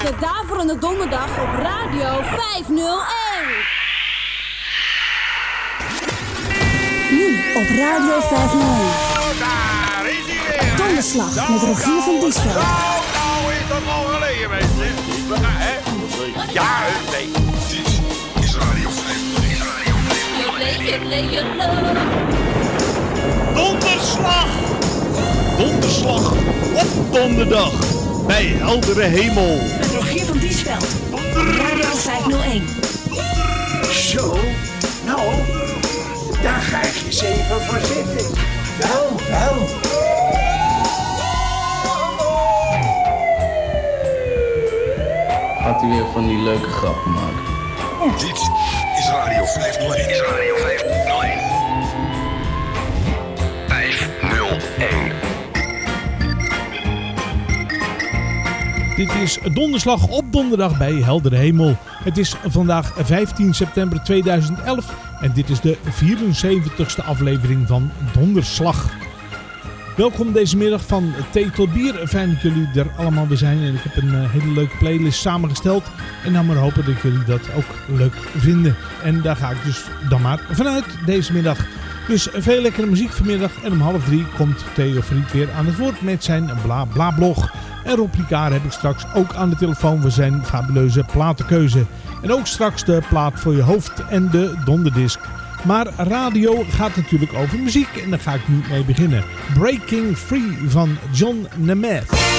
de Daverende Donderdag op Radio 501. Nu op Radio 501. Daar is hij weer. Donderslag met Rogier van Diesveld. Nou, nou is dat al geleden, mensen. Ja, hè? Ja, nee. Dit is Radio 501. Donderslag! Donderslag op donderdag bij heldere hemel. Rogier van Diesveld. Radio 501. Zo, nou, daar ga ik eens even voor zitten. Wel, wel. Gaat u weer van die leuke grappen maken? Dit is Radio 501. Is Radio 501. 501. Dit is donderslag op donderdag bij heldere hemel. Het is vandaag 15 september 2011 en dit is de 74ste aflevering van Donderslag. Welkom deze middag van thee bier. Fijn dat jullie er allemaal weer zijn. En ik heb een eh, hele leuke playlist samengesteld. En dan maar hopen dat jullie dat ook leuk vinden. En daar ga ik dus dan maar vanuit deze middag. Dus veel lekkere muziek vanmiddag. En om half drie komt Theo Fried weer aan het woord met zijn bla bla blog. En Rob Ricard heb ik straks ook aan de telefoon voor zijn fabuleuze platenkeuze. En ook straks de plaat voor je hoofd en de donderdisc. Maar radio gaat natuurlijk over muziek en daar ga ik nu mee beginnen. Breaking Free van John Nemeth.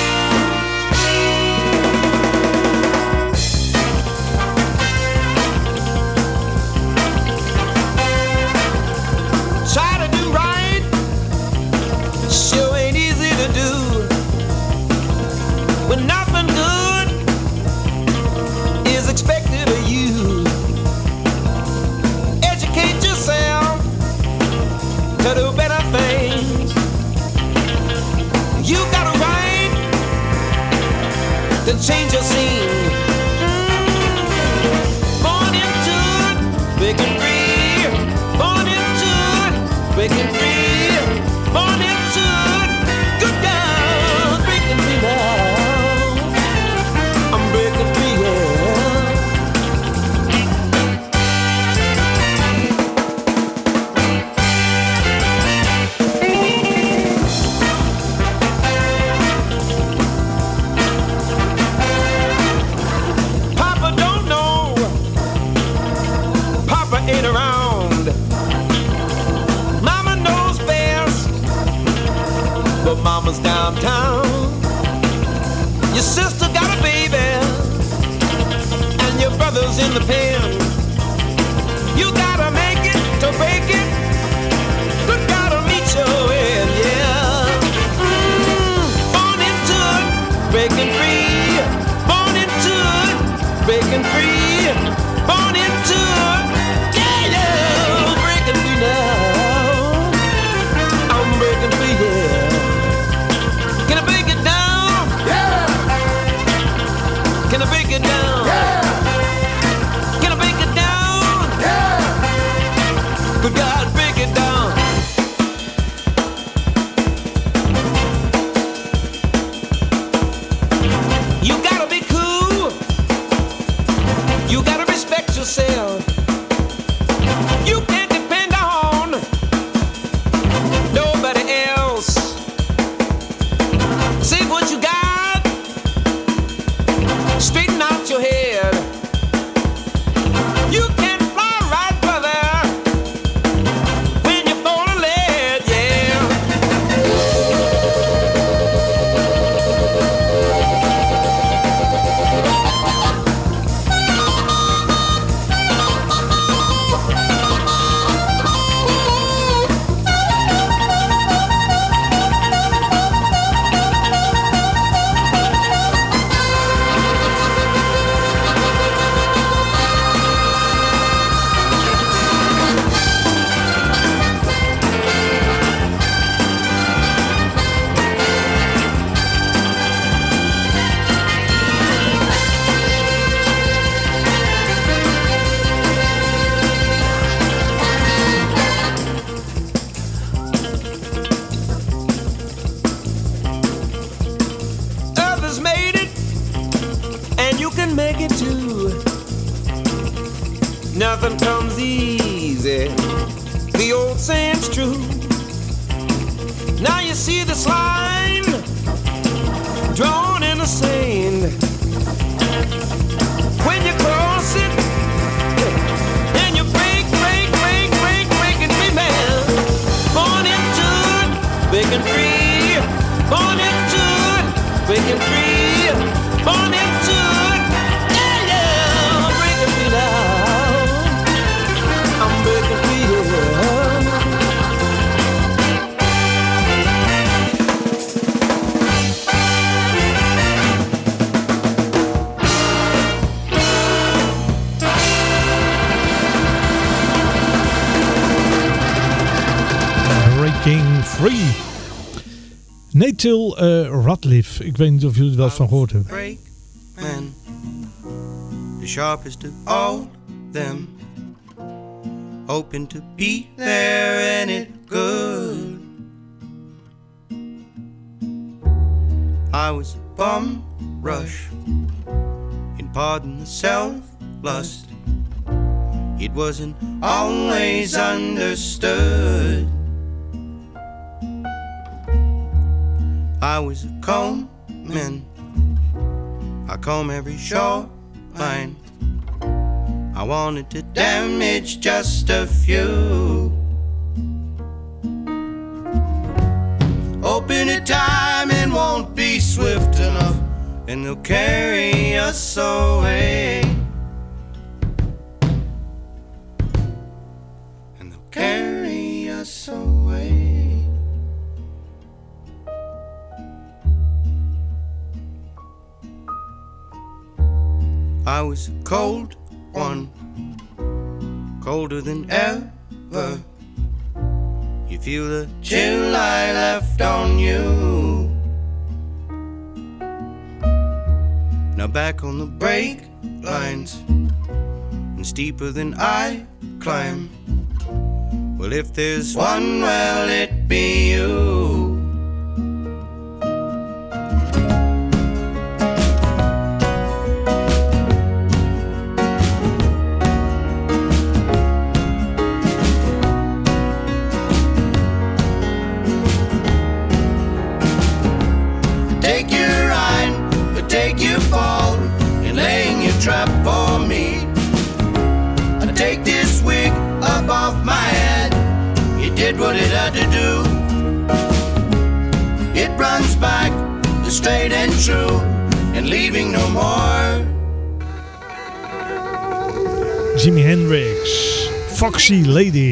Till eh, uh, Radcliffe. Ik weet niet of jullie er wel eens van gehoord hebben. Break the sharpest of all them. Hoping to be there and it good. I was a bum rush in pardon the self-lust. It wasn't always understood. every shoreline. I wanted to damage just a few. Open a time and won't be swift enough, and they'll carry us away. July left on you. Now back on the brake lines and steeper than I climb. Well, if there's one, well, it be you. Lady.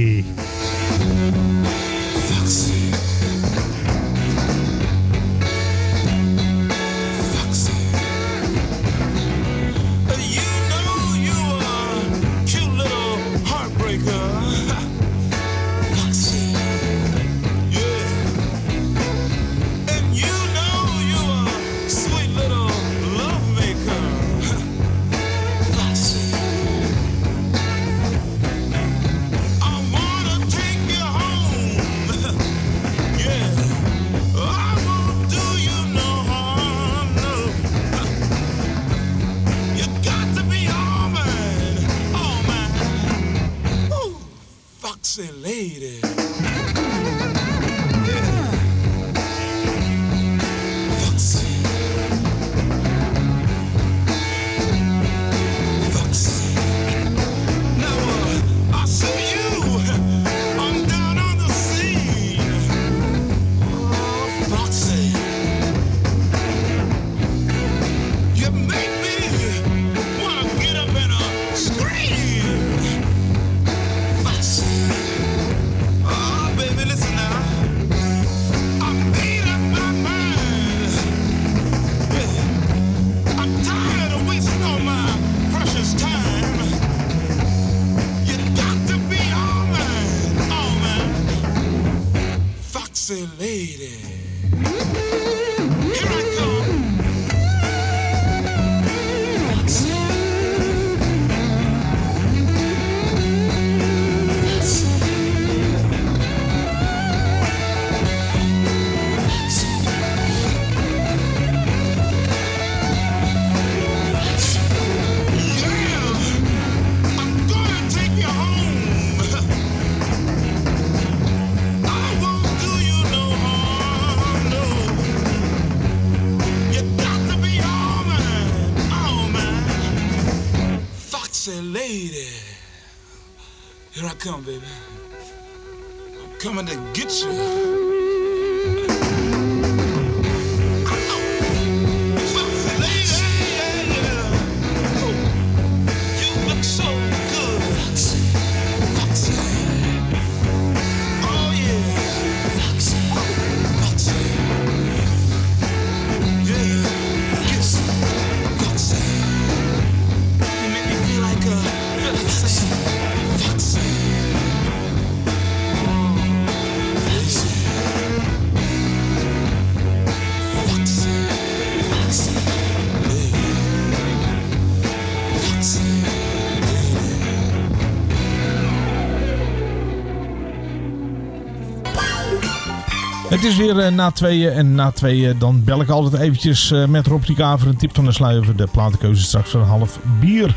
Is weer eh, na tweeën en na tweeën dan bel ik altijd eventjes eh, met Rob Rika voor een tip van de sluiver. De platenkeuze straks van half bier.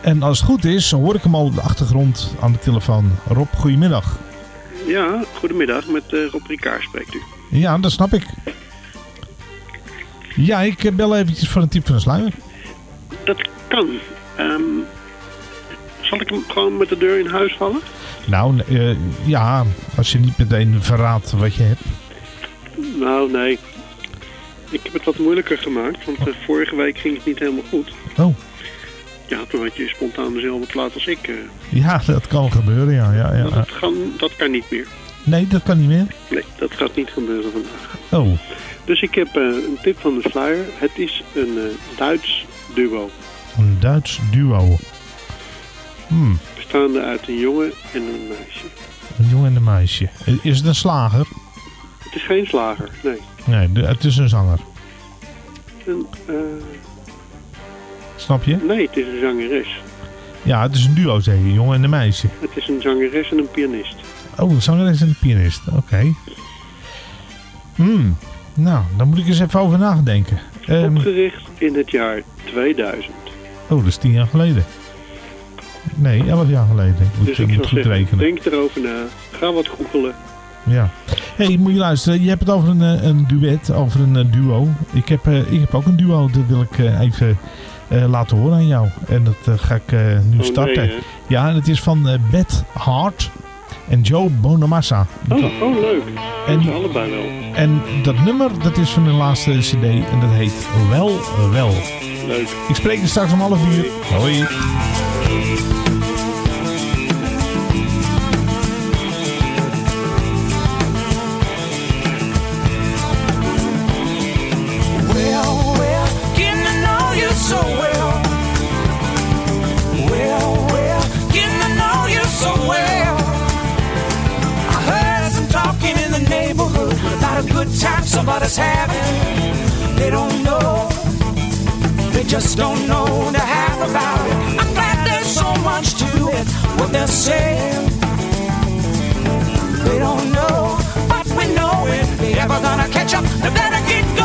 En als het goed is, hoor ik hem al op de achtergrond aan de telefoon. Rob, goedemiddag. Ja, goedemiddag. Met eh, Rob Ricard spreekt u. Ja, dat snap ik. Ja, ik bel eventjes voor een tip van de sluier. Dat kan. Ehm, zal ik hem gewoon met de deur in huis vallen? Nou, ja, als je niet meteen verraadt wat je hebt. Nou, nee. Ik heb het wat moeilijker gemaakt, want eh, vorige week ging het niet helemaal goed. Oh, Ja, toen had je spontaan dezelfde plaat als ik. eh. ja, dat kan gebeuren, ja. ja, ja. dat, kan, dat kan niet meer. Nee, dat kan niet meer. Nee, dat gaat niet gebeuren vandaag. Oh, Dus ik heb eh, een tip van de sluier. Het is een Duits duo. een Duits duo. Hmm, Bestaande uit een jongen en een meisje. een jongen en een meisje. Is het een slager? Het is geen slager, nee. Nee, het is een zanger. Een, eh, Snap je? nee, het is een zangeres. Ja, het is een duo, zeg je. Een jongen en een meisje. Het is een zangeres en een pianist. Oh, een zangeres en een pianist. Oké. Hmm. Nou, daar moet ik eens even over nadenken. Ehm, Opgericht in het jaar 2000. oh, dat is tien jaar geleden. Nee, elf jaar geleden. Moet, Dus ik ik zou zeggen, rekenen. denk erover na. Ga wat googelen. Ja. hey, moet je luisteren. Je hebt het over een, eh, een duet, over een eh, duo. Ik heb, eh, ik heb ook een duo. Dat wil ik even laten horen aan jou. En dat ga ik nu Oh, starten. nee, ja, en het is van Beth Hart en Joe Bonamassa. Oh, oh leuk. En- ze allebei wel. En dat nummer, dat is van hun laatste cd en dat heet Wel Wel. Leuk. Ik spreek je straks om half uur. Hoi. Somebody's having. They don't know, they just don't know the half about it. I'm glad there's so much to it, what they're saying. They don't know, but we know it. They ever gonna catch up, they better get going.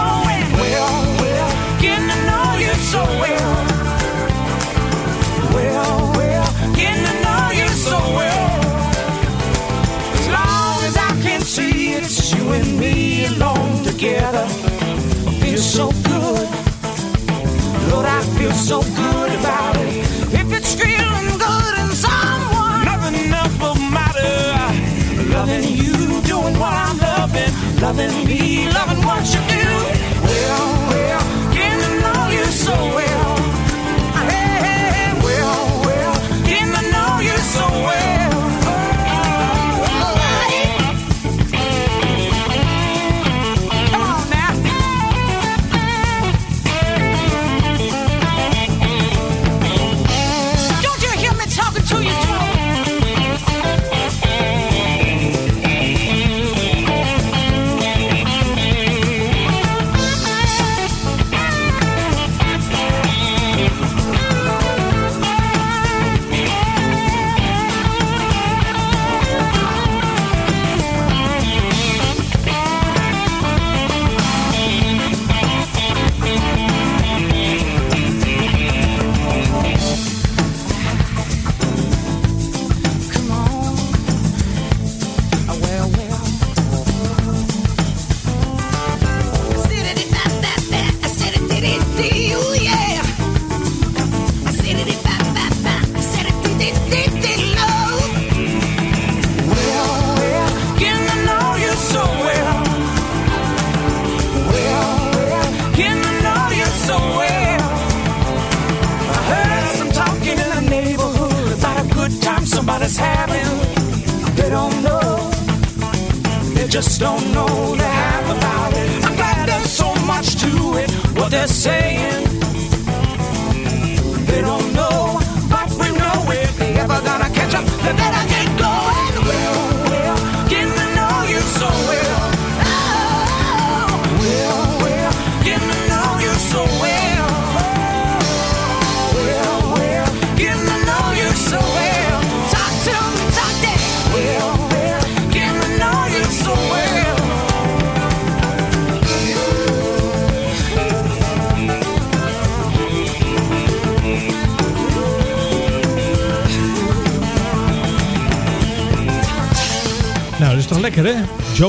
So good. Lord, I feel so good about it. If it's feeling good in someone, nothing else will matter. Loving you, doing what I'm loving, loving me, loving what you do.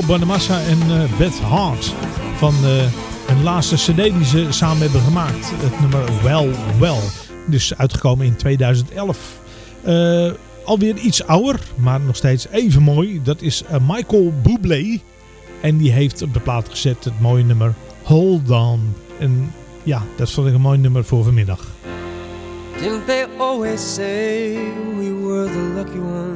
Bonamassa en eh, Beth Hart. Van eh, hun laatste cd die ze samen hebben gemaakt. Het nummer Well Well. Dus uitgekomen in 2011. Eh, alweer iets ouder, maar nog steeds even mooi. Dat is Michael Bublé. En die heeft op de plaat gezet het mooie nummer Hold On. En ja, dat vond ik een mooi nummer voor vanmiddag. Didn't they always say we were the lucky ones?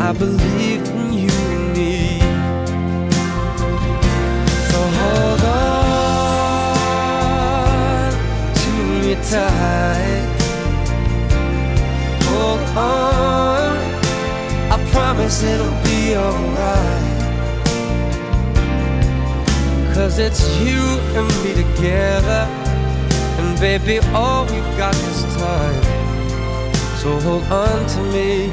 I believe in you and me. So hold on to me tight. Hold on. I promise it'll be alright. Cause it's you and me together. And baby, all we've got is time. So hold on to me,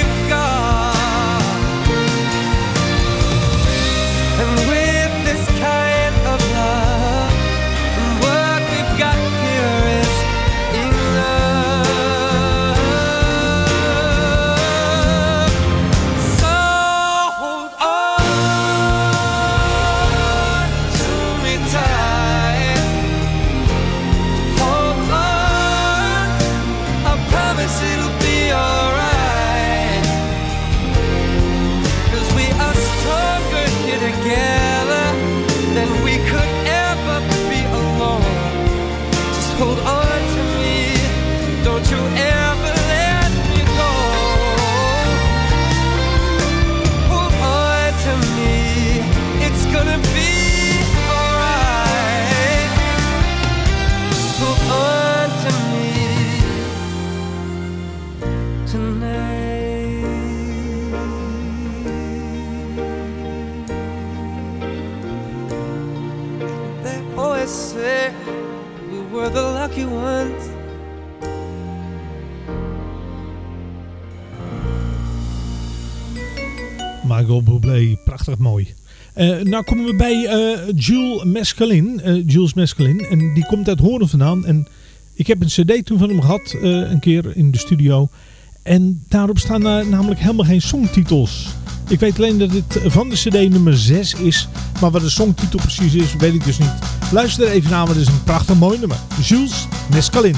Michael Bublé, prachtig mooi. Eh, nou komen we bij eh, Jules Mescalin. eh, Jules Mescalin. En die komt uit Hoorn vandaan. En Ik heb een cd toen van hem gehad, eh, een keer in de studio. En daarop staan namelijk helemaal geen songtitels. Ik weet alleen dat dit van de cd nummer 6 is. Maar wat de songtitel precies is, weet ik dus niet. Luister er even naar, want het is een prachtig mooi nummer. Jules Mescalin.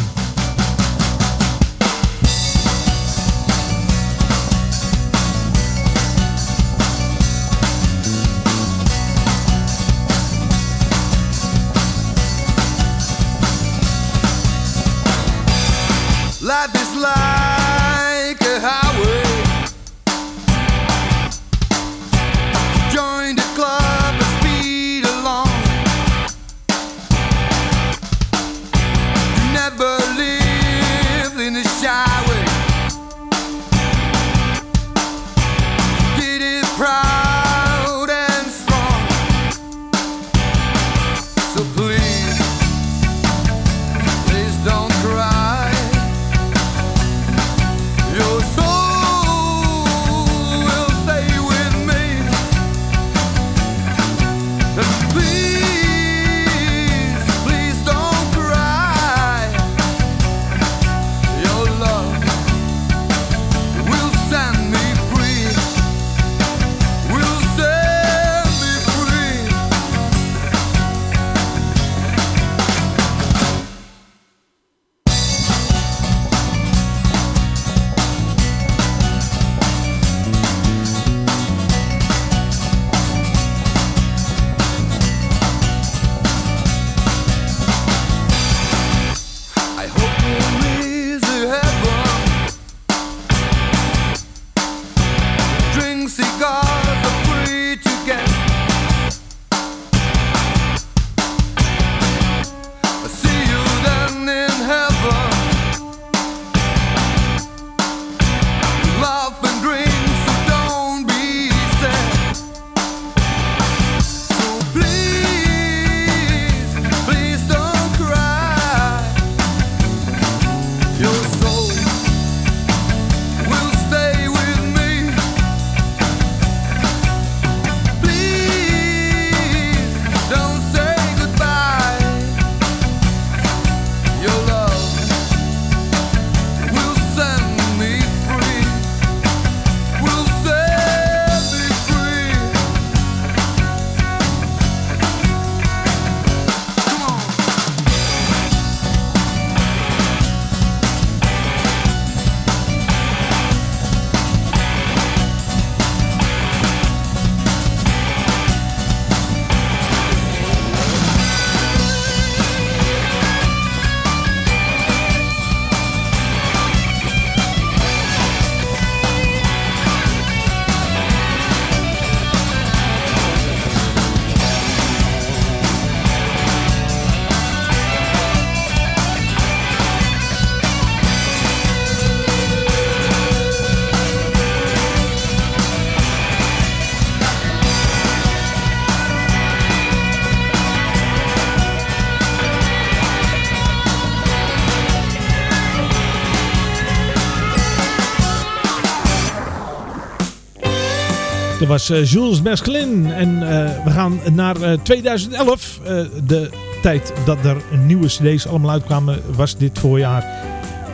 Was eh, Jules Mesclin. En eh, we gaan naar eh, 2011. Eh, de tijd dat er nieuwe cd's allemaal uitkwamen was dit voorjaar.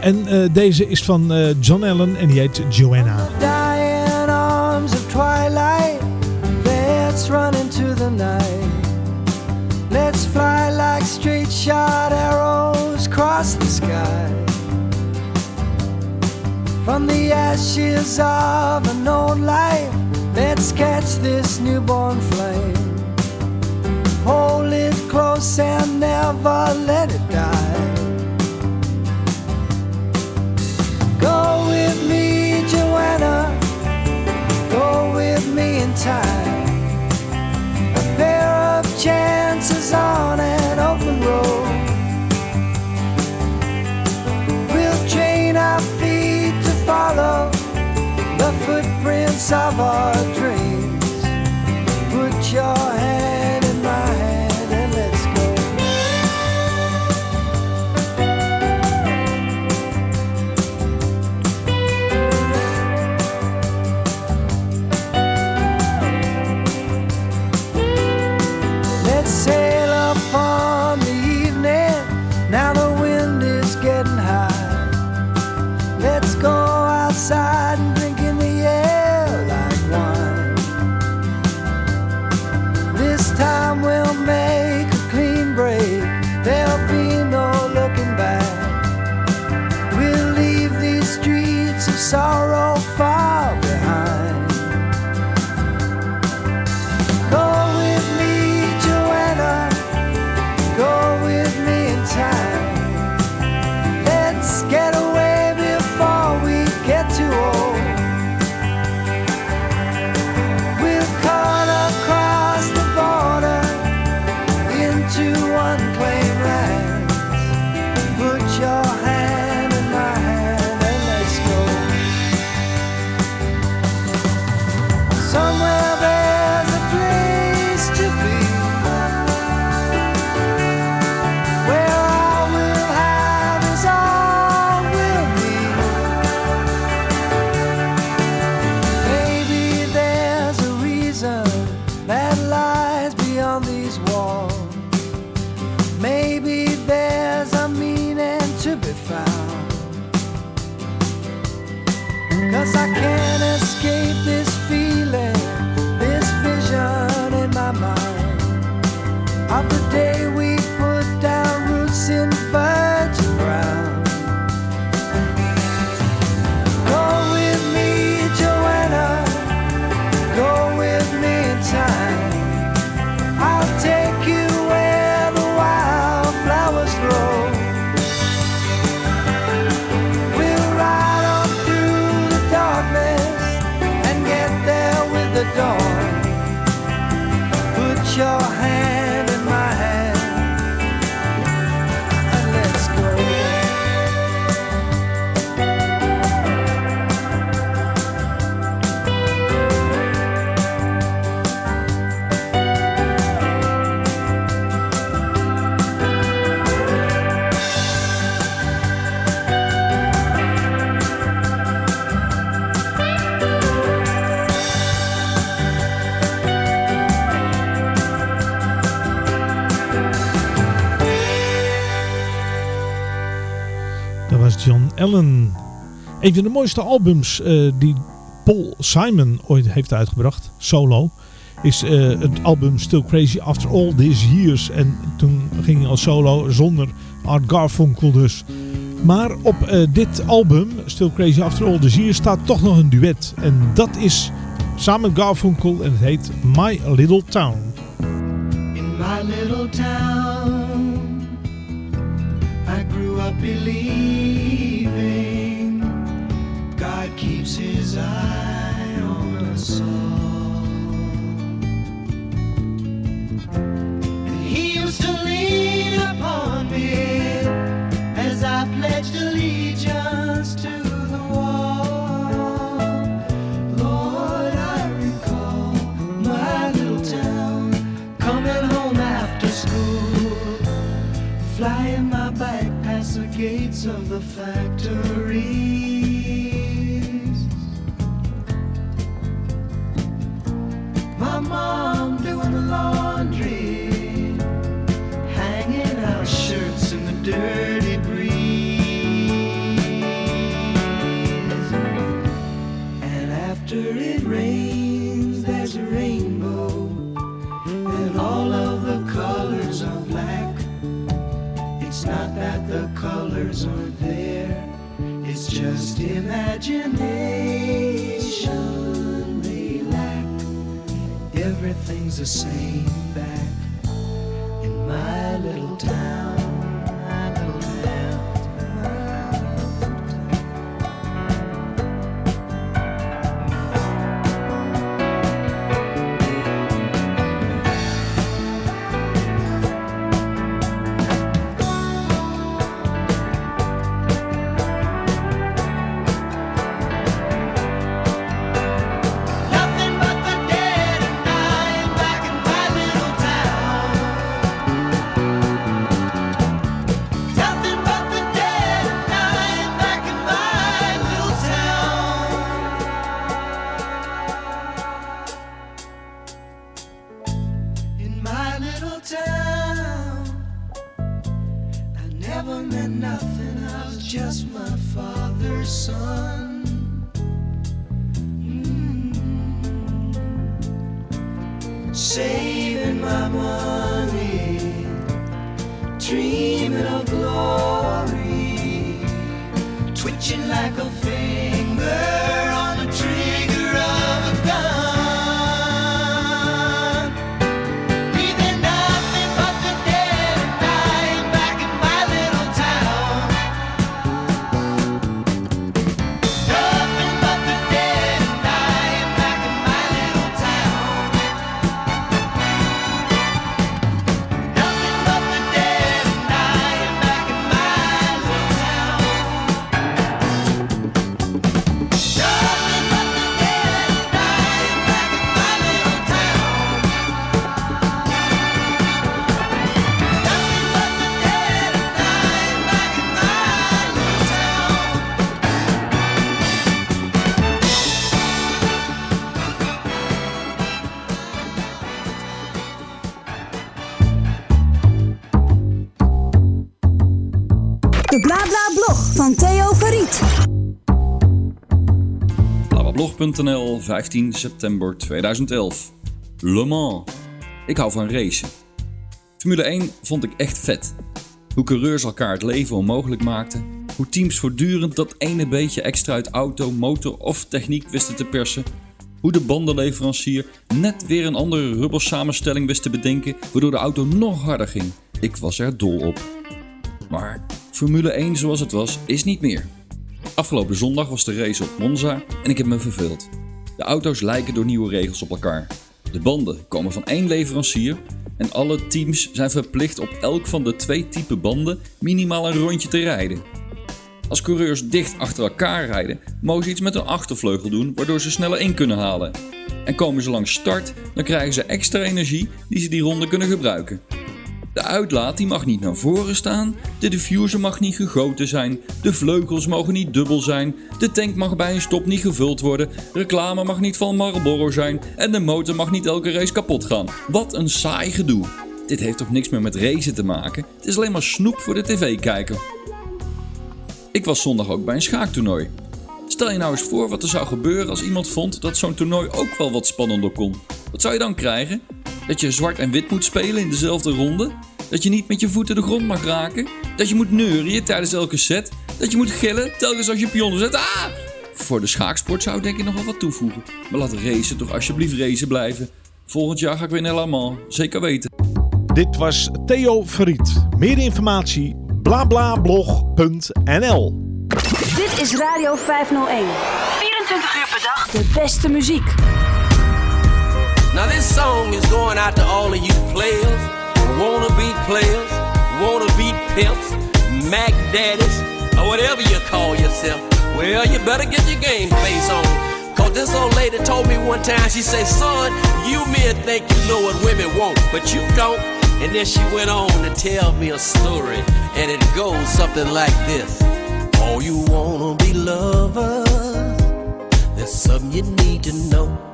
En deze is van John Allen en die heet Joanna. arms of twilight. Let's fly like shot. From the ashes of let's catch this newborn flame. Hold it close and never let it die. Go with me, Joanna. Go with me in time. A pair of chances on an open road. We'll train our feet to follow footprints of our dreams. Put your Een van de mooiste albums eh, die Paul Simon ooit heeft uitgebracht, solo, is eh, het album Still Crazy After All These Years. En toen ging hij als solo zonder Art Garfunkel dus. Maar op eh, dit album, Still Crazy After All These Years, staat toch nog een duet. En dat is samen met Garfunkel en het heet My Little Town. In my little town, I grew up believing his eye on us all. And he used to lean upon me as I pledged allegiance to the wall. Lord, I recall my little town coming home after school, flying my bike past the gates of the factories. Dirty breeze. And after it rains, there's a rainbow, and all of the colors are black. It's not that the colors aren't there, it's just imagination they lack. Everything's the same Theo Verriet. Blablablog.nl 15 september 2011. Le Mans. Ik hou van racen. Formule 1 vond ik echt vet. Hoe coureurs elkaar het leven onmogelijk maakten. Hoe teams voortdurend dat ene beetje extra uit auto, motor of techniek wisten te persen. Hoe de bandenleverancier net weer een andere rubbersamenstelling wist te bedenken, waardoor de auto nog harder ging. Ik was er dol op. Maar Formule 1 zoals het was, is niet meer. Afgelopen zondag was de race op Monza en ik heb me verveeld. De auto's lijken door nieuwe regels op elkaar. De banden komen van één leverancier en alle teams zijn verplicht op elk van de twee typen banden minimaal een rondje te rijden. Als coureurs dicht achter elkaar rijden, mogen ze iets met hun achtervleugel doen waardoor ze sneller in kunnen halen. En komen ze langs start, dan krijgen ze extra energie die ze die ronde kunnen gebruiken. De uitlaat die mag niet naar voren staan, de diffuser mag niet gegoten zijn, de vleugels mogen niet dubbel zijn, de tank mag bij een stop niet gevuld worden, reclame mag niet van Marlboro zijn en de motor mag niet elke race kapot gaan. Wat een saai gedoe. Dit heeft toch niks meer met racen te maken? Het is alleen maar snoep voor de tv-kijker. Ik was zondag ook bij een schaaktoernooi. Stel je nou eens voor wat er zou gebeuren als iemand vond dat zo'n toernooi ook wel wat spannender kon. Wat zou je dan krijgen? Dat je zwart en wit moet spelen in dezelfde ronde? Dat je niet met je voeten de grond mag raken? Dat je moet neurien tijdens elke set? Dat je moet gillen telkens als je pionnen zet? Ah! Voor de schaaksport zou ik denk ik nog wel wat toevoegen. Maar laat racen toch alsjeblieft racen blijven. Volgend jaar ga ik weer naar Le Mans. Zeker weten. Dit was Theo Verriet. Meer informatie blablablog.nl Dit is Radio 501. 24 uur per dag. De beste muziek. Now this song is going out to all of you players, wanna be players, wanna be pimps, Mac daddies, or whatever you call yourself. Well, you better get your game face on. Cause this old lady told me one time, she said, son, you men think you know what women want, but you don't. And then she went on to tell me a story, and it goes something like this. Oh, you wanna be lovers? There's something you need to know.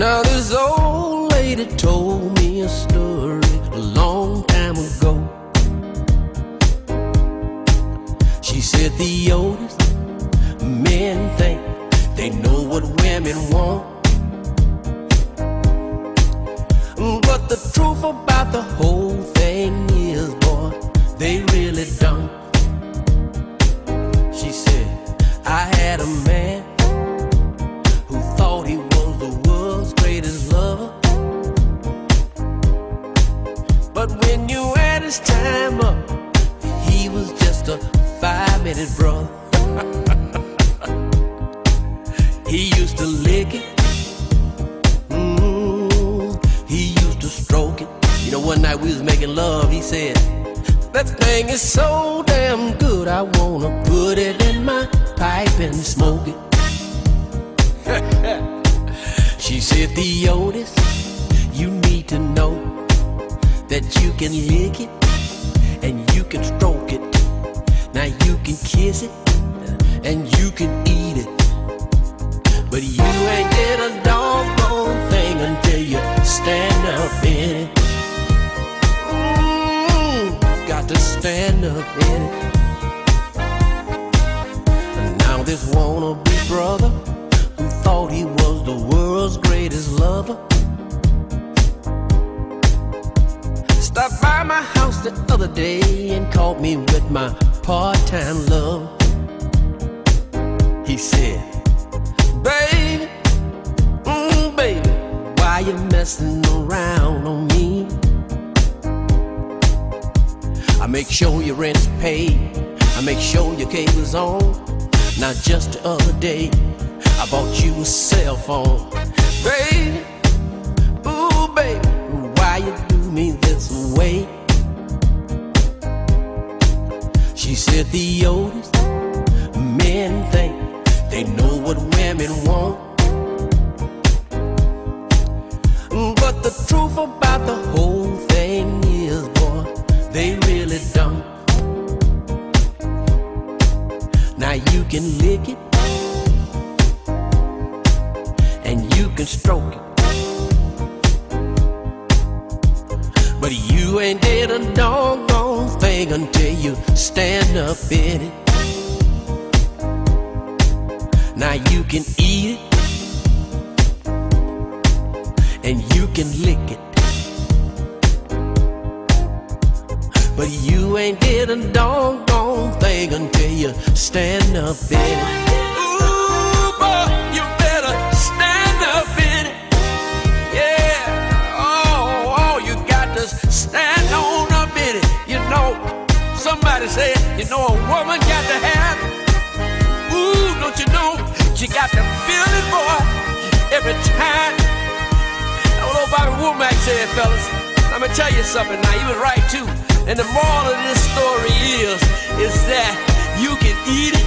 Now this old lady told me a story a long time ago. She said the oldest men think they know what women want. But the truth about the whole thing is, boy, they really don't. She said, I had a man when you had his time up, he was just a five minute brother. he used to lick it. Mm, he used to stroke it. You know, one night we was making love, he said, That thing is so damn good, I wanna put it in my pipe and smoke it. she said, The Otis, you need to know that you can lick it and you can stroke it. Now you can kiss it and you can eat it. But you ain't did a doggone thing until you stand up in it. Mm, got to stand up in it. And now this wannabe brother who thought he was the world's greatest lover. Stopped by my house the other day and caught me with my part-time love. He said, Baby, mm, baby, why you messing around on me? I make sure your rent's paid. I make sure your cable's on. Now just the other day, I bought you a cell phone. Baby, this way? She said the oldest men think they know what women want. But the truth about the whole thing is, boy, they really don't. Now you can lick it and you can stroke it. You ain't did a doggone thing until you stand up in it. Now you can eat it and you can lick it. But you ain't did a doggone thing until you stand up in it. Ooh, boy, stand on in it. You know, somebody said, you know, a woman got to have. Ooh, don't you know? She got to feel it, boy, every time. I don't Bobby Womack said, fellas. I'm gonna tell you something now. He was right too. And the moral of this story is, is that you can eat it,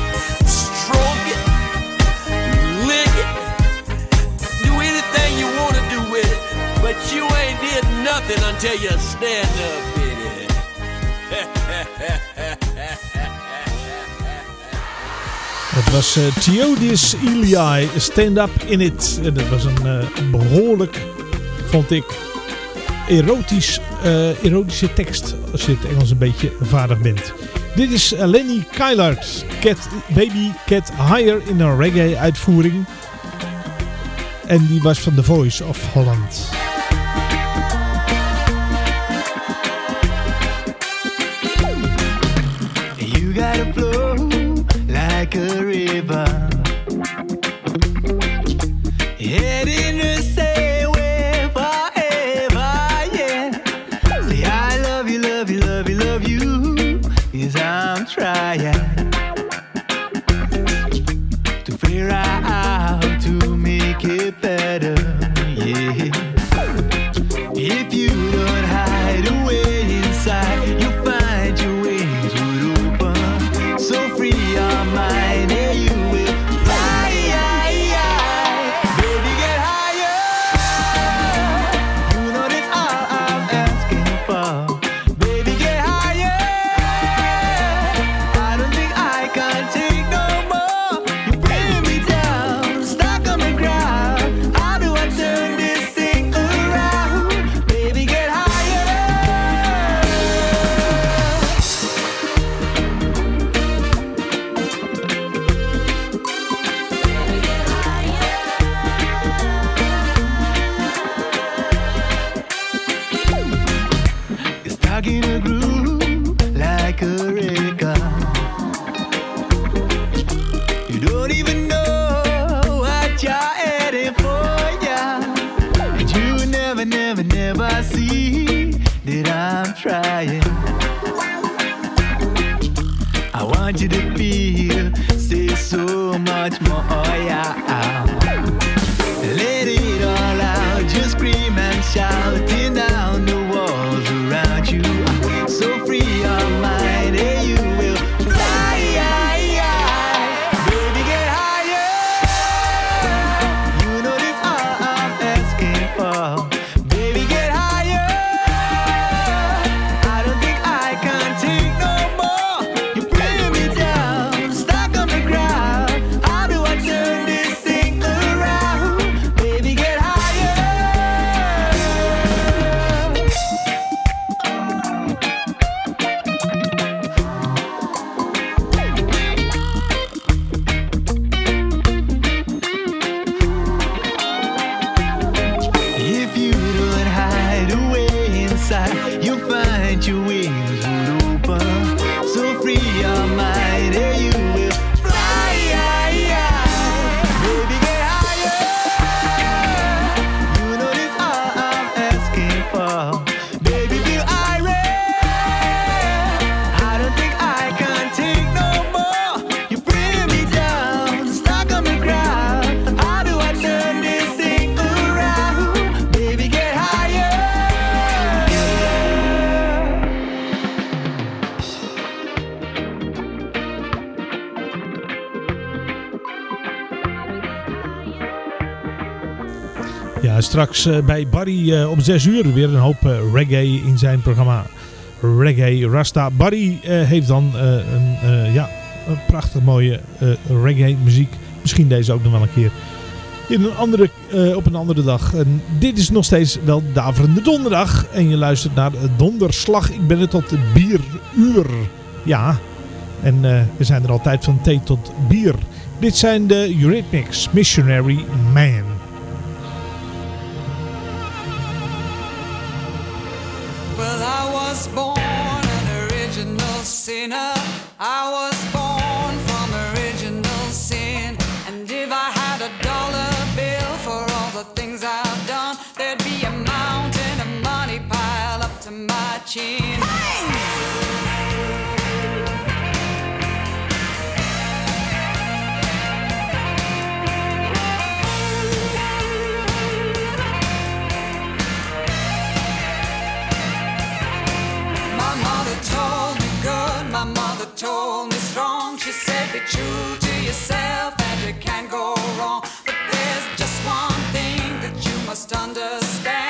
You ain't did nothing until you stand up in it. Het was eh, uh, Theodis Iliai, Stand Up In It. En dat was een eh, behoorlijk, vond ik, erotisch, eh, erotische tekst. Als je het Engels een beetje vaardig bent. Dit is Lenny Kylard, Cat, Baby Cat Higher in een reggae uitvoering. En die was van The Voice of Holland. gotta blow straks eh, bij Barry eh, om 6 uur weer een hoop eh, reggae in zijn programma. Reggae Rasta. Barry heeft dan een, ja, een prachtig mooie reggae muziek. Misschien deze ook nog wel een keer in een andere, op een andere dag. En dit is nog steeds wel Daverende Donderdag. En je luistert naar Donderslag. Ik ben er tot bieruur. Ja, en we zijn er altijd van thee tot bier. Dit zijn de Eurythmics Missionary Man. I was understand.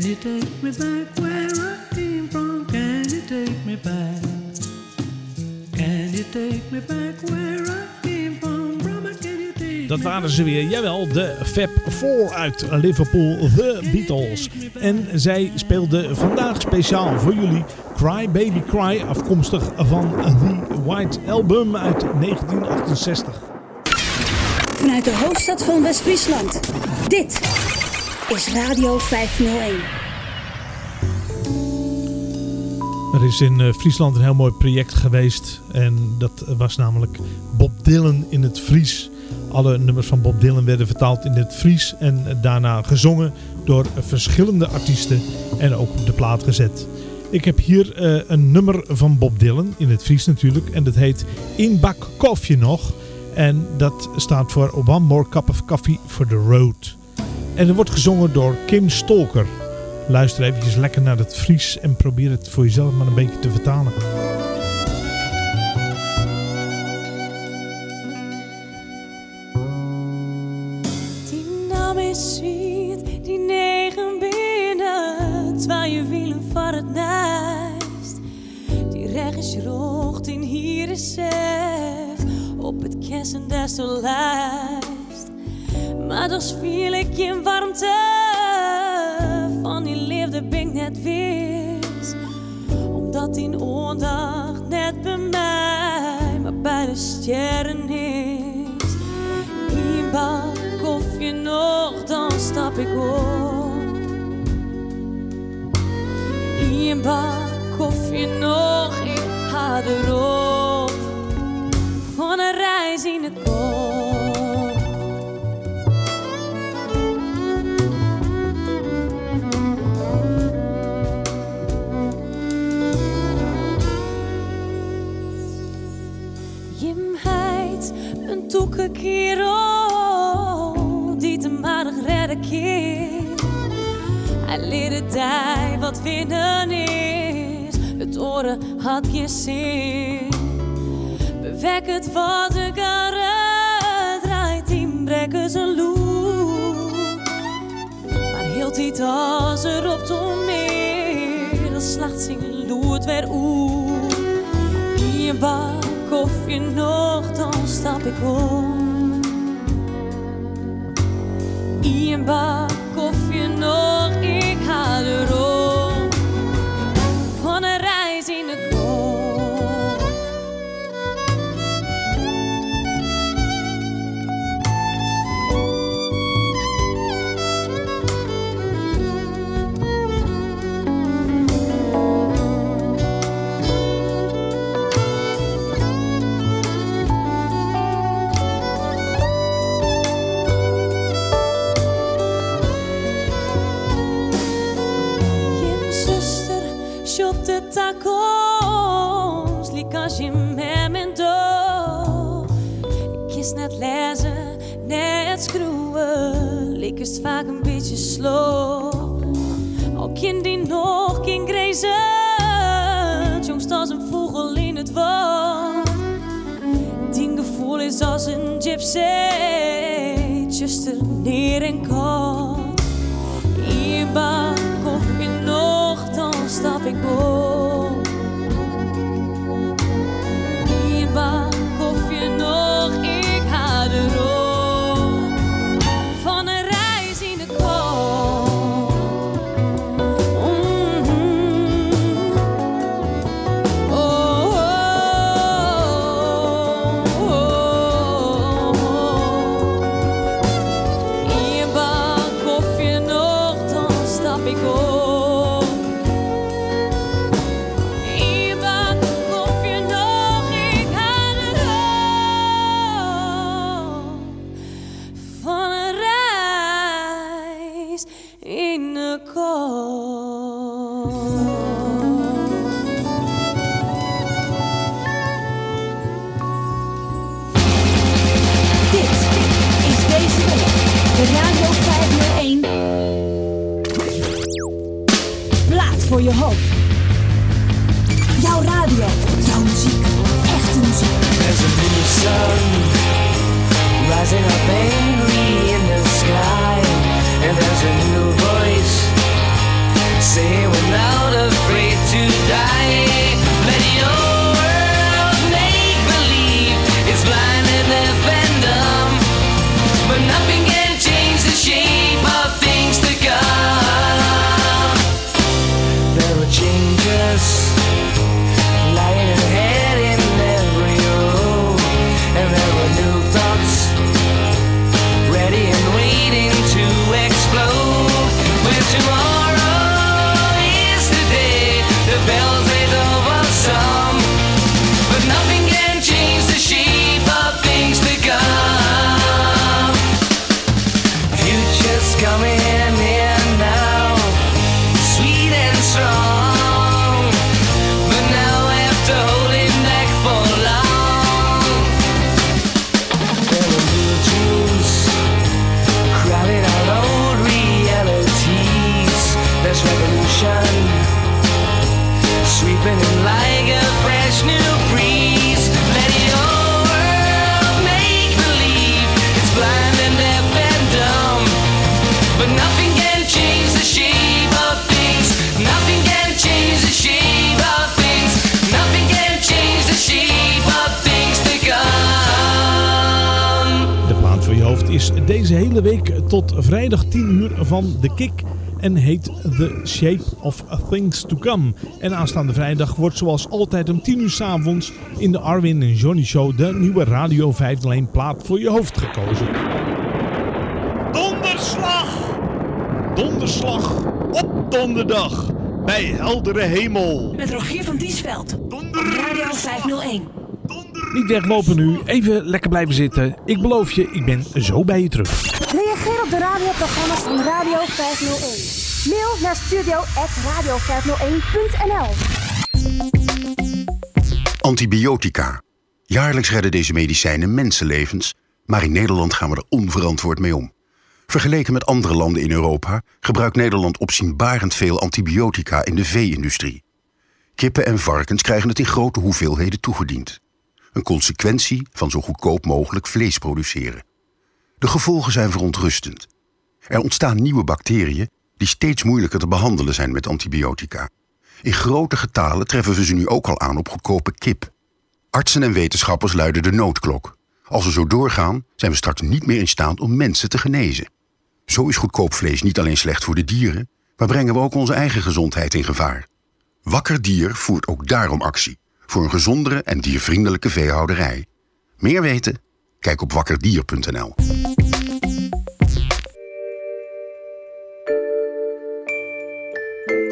Can you take me back where I came from? Can you take me back? Can you take me back where I came from? Brother, can you take Dat waren ze weer, jawel, de Fab Four uit Liverpool, The Beatles. En zij speelden vandaag speciaal voor jullie Cry Baby Cry, afkomstig van The White Album uit 1968. Vanuit de hoofdstad van West-Friesland. Dit is Radio 501. Er is in eh, Friesland een heel mooi project geweest. En dat was namelijk Bob Dylan in het Fries. Alle nummers van Bob Dylan werden vertaald in het Fries. En daarna gezongen door verschillende artiesten. En ook op de plaat gezet. Ik heb hier eh, een nummer van Bob Dylan, in het Fries natuurlijk. En dat heet In Bak Koffie nog. En dat staat voor One More Cup of Coffee for the Road. En het wordt gezongen door Kim Stolker. Luister eventjes lekker naar het Fries en probeer het voor jezelf maar een beetje te vertalen. Die naam is sweet, die negen binnen, twee wielen van het nest. Die reg is rocht in hier is op het kersen des. Dan spiel ik in warmte, van die liefde ben ik net wist. Omdat die ondacht net bij mij, maar bij de sterren is. Een bak koffie nog, dan stap ik op. Een bak koffie nog, ik ga erop. Toeke kerel die te madig redden keer. Hij leerde die wat winnen is. Het oren had je zin. Bewek het wat de karre draait in brekken zijn loer. Maar hield hij als er op toen meer. Dan slacht zijn loert weer oer. In je bak koffie nog, dan stap ik om. Je bak koffie nog, ik ga erop. Ik net lezen, net schroeven, liek is het vaak een beetje slow. Al kind die nog geen grezen, jongst als een vogel in het woud. Die gevoel is als een gypsy, zuster neer en koud. Shape of Things to Come. En aanstaande vrijdag wordt zoals altijd om 10 uur s avonds in de Arwin en Johnny Show de nieuwe Radio 501 plaat voor je hoofd gekozen. Donderslag! Donderslag op donderdag bij heldere hemel. Met Rogier van Diesveld. Op Radio 501. Niet weglopen nu, even lekker blijven zitten. Ik beloof je, ik ben zo bij je terug. Reageer op de radioprogramma's van Radio 501. Mail naar studio.radio501.nl Antibiotica. Jaarlijks redden deze medicijnen mensenlevens, maar in Nederland gaan we er onverantwoord mee om. Vergeleken met andere landen in Europa gebruikt Nederland opzienbarend veel antibiotica in de vee-industrie. Kippen en varkens krijgen het in grote hoeveelheden toegediend. Een consequentie van zo goedkoop mogelijk vlees produceren. De gevolgen zijn verontrustend. Er ontstaan nieuwe bacteriën die steeds moeilijker te behandelen zijn met antibiotica. In grote getalen treffen we ze nu ook al aan op goedkope kip. Artsen en wetenschappers luiden de noodklok. Als we zo doorgaan, zijn we straks niet meer in staat om mensen te genezen. Zo is goedkoop vlees niet alleen slecht voor de dieren, maar brengen we ook onze eigen gezondheid in gevaar. Wakker Dier voert ook daarom actie voor een gezondere en diervriendelijke veehouderij. Meer weten? Kijk op wakkerdier.nl.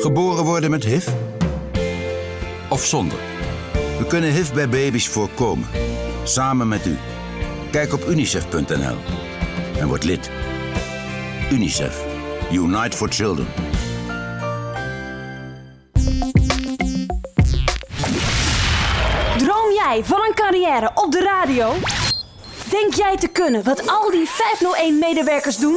Geboren worden met HIV? Of zonder? We kunnen HIV bij baby's voorkomen. Samen met u. Kijk op unicef.nl en word lid. UNICEF. Unite for Children. Droom jij van een carrière op de radio? Denk jij te kunnen wat al die 501-medewerkers doen?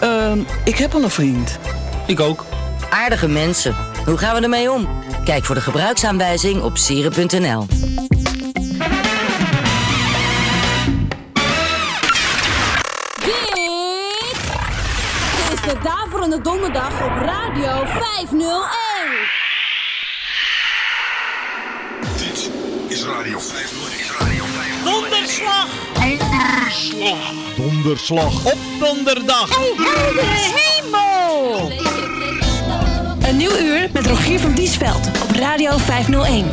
Ehm, ik heb al een vriend. Ik ook. Aardige mensen. Hoe gaan we ermee om? Kijk voor de gebruiksaanwijzing op sieren.nl. Dit is de Daverende Donderdag op Radio 501. Dit is Radio 501. Donderslag! Donderslag! Donderslag op donderdag! hemel! Een nieuw uur met Rogier van Diesveld op Radio 501.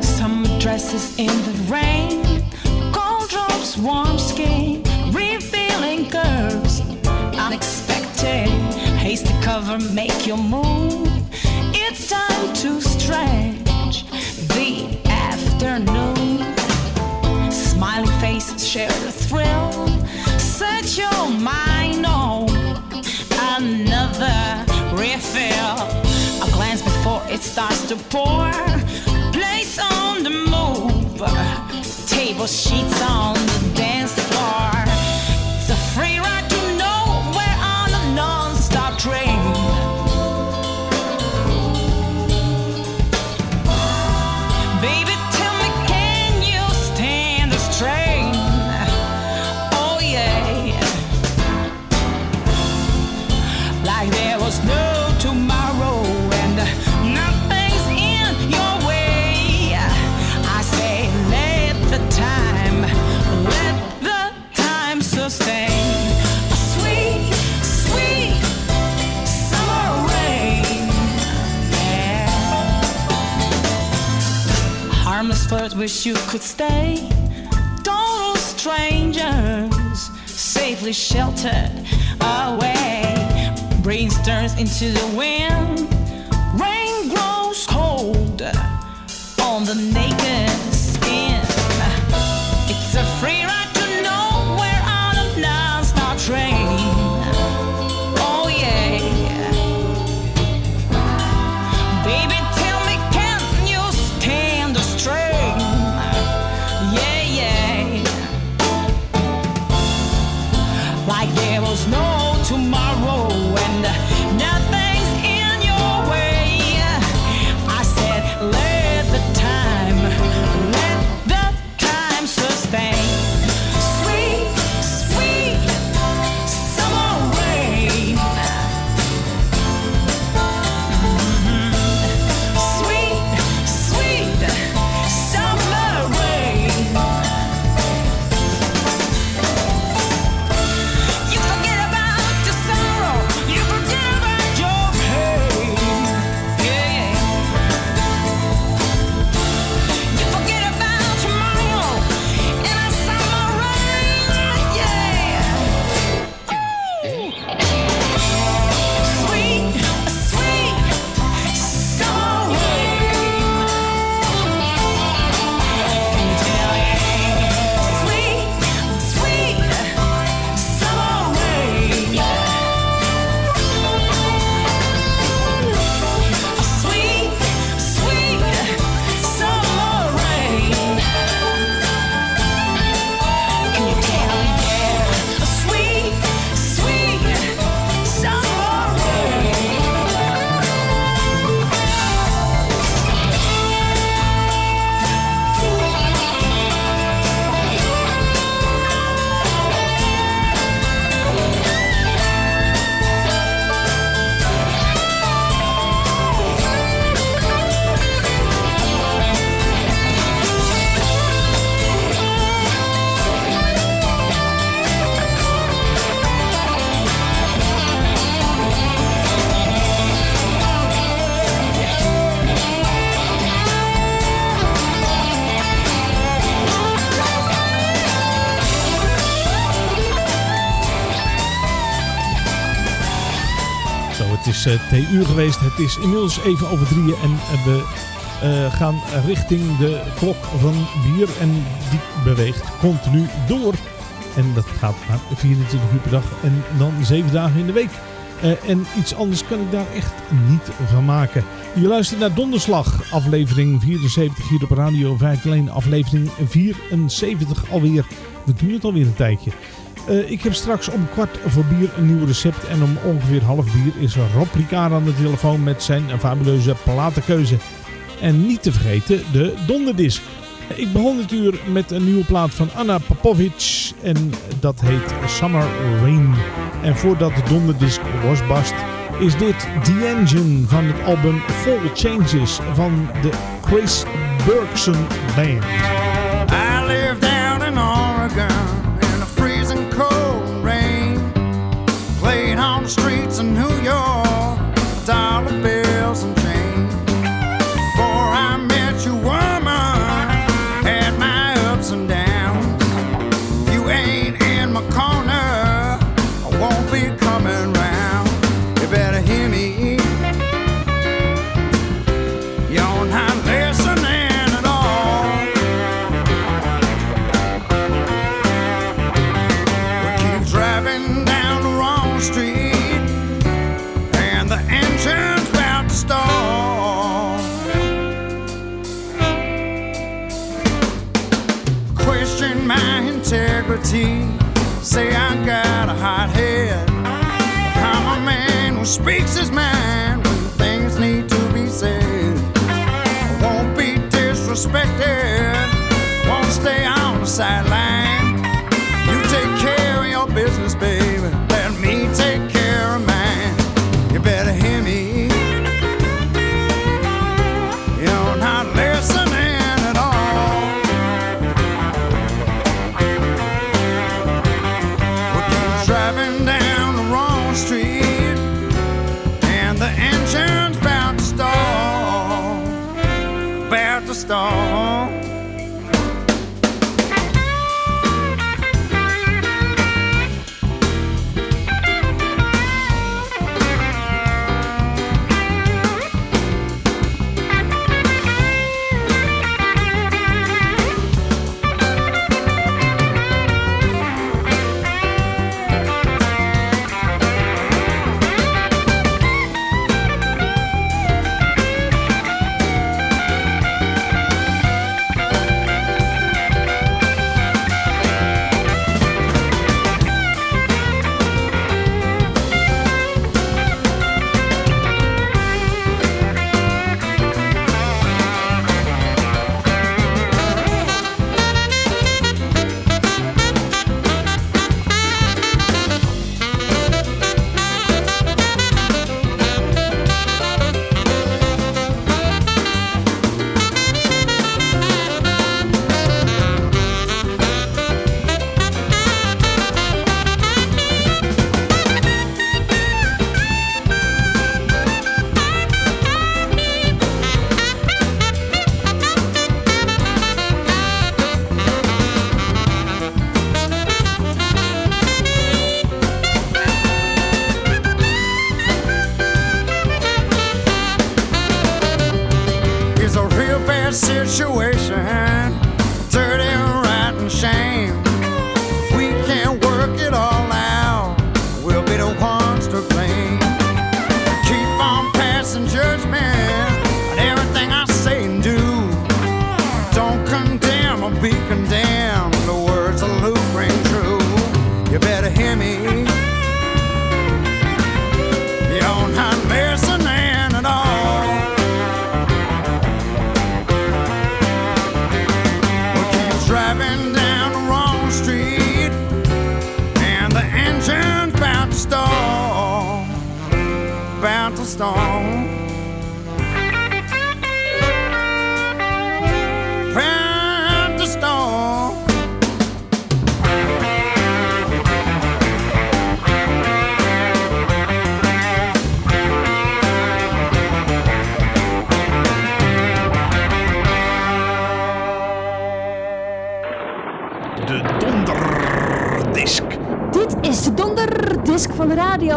Summer dresses in the rain, cold draw warm skin, cover, make your move. It's time to stretch the afternoon. Smiling faces share the thrill. Set your mind on another refill. A glance before it starts to pour. Plates on the move. Table sheets on the dance wish you could stay. Total strangers, safely sheltered away. Brain turns into the wind. Rain grows cold on the naked skin. It's a free ride is eh, uur geweest. Het is inmiddels even over drieën en eh, we eh, gaan richting de klok van bier. En die beweegt continu door. En dat gaat maar 24 uur per dag en dan 7 dagen in de week. En iets anders kan ik daar echt niet van maken. Je luistert naar Donderslag, aflevering 74 hier op Radio 5 alleen aflevering 74 alweer. We doen het alweer een tijdje. Eh, ik heb straks om kwart voor bier een nieuw recept. En om ongeveer half bier is Rob Ricard aan de telefoon met zijn fabuleuze platenkeuze. En niet te vergeten de donderdisc. Ik begon het uur met een nieuwe plaat van Anna Popovic. En dat heet Summer Rain. En voordat de donderdisc losbarst is dit The Engine van het album Fall Changes van de Chris Bergson Band. tea. Say I got a hot head. I'm a man who speaks his mind when things need to be said. Won't be disrespected. Won't stay on the sideline.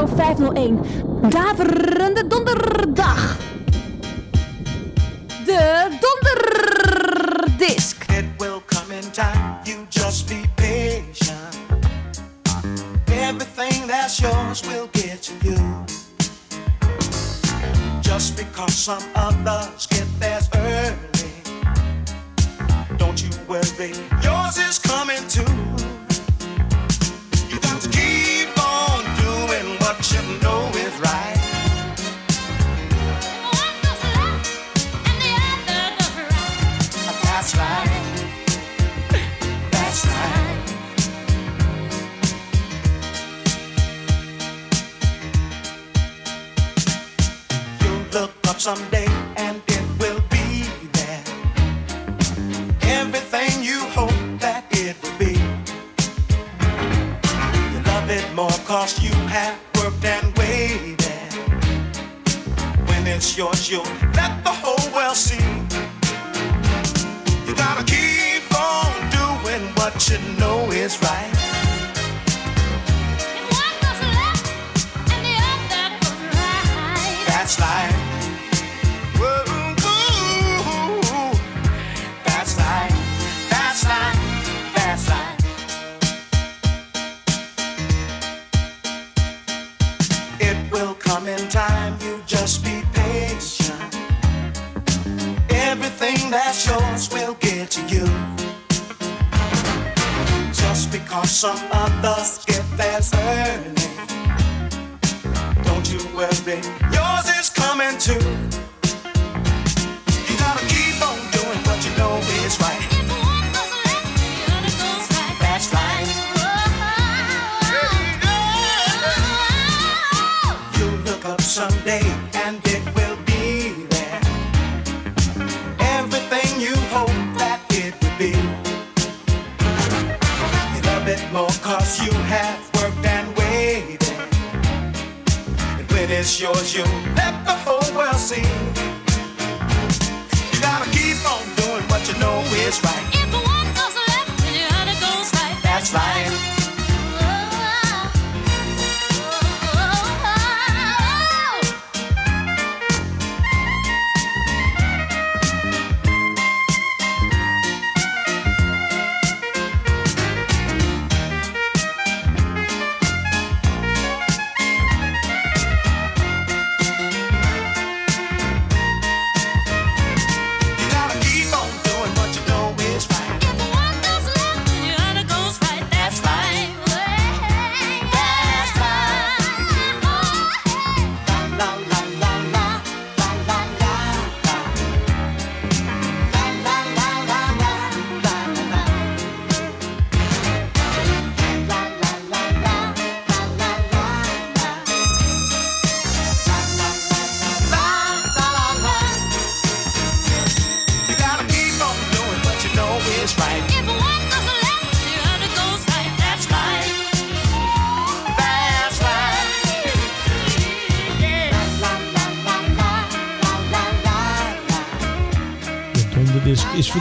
501. Daverende donderdag. De donderdisk. It will come in time, you just be patient. Everything that's yours will get to you. Just because some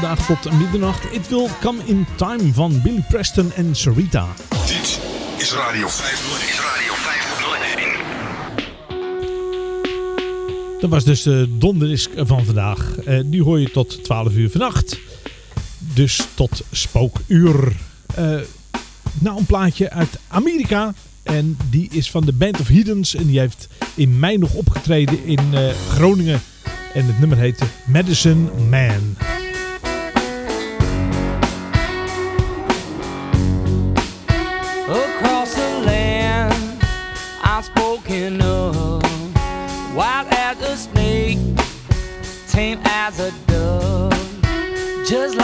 vandaag tot middernacht. It Will Come In Time van Billy Preston en Sarita. Dit is Radio 501. Is Radio 5. Dat was dus de donderisk van vandaag. Uh, nu hoor je tot 12 uur vannacht. Dus tot spookuur. Eh, nou, een plaatje uit Amerika. En die is van de Band of Hidens En die heeft in mei nog opgetreden in eh, Groningen. En het nummer heette Medicine Man. the dove, just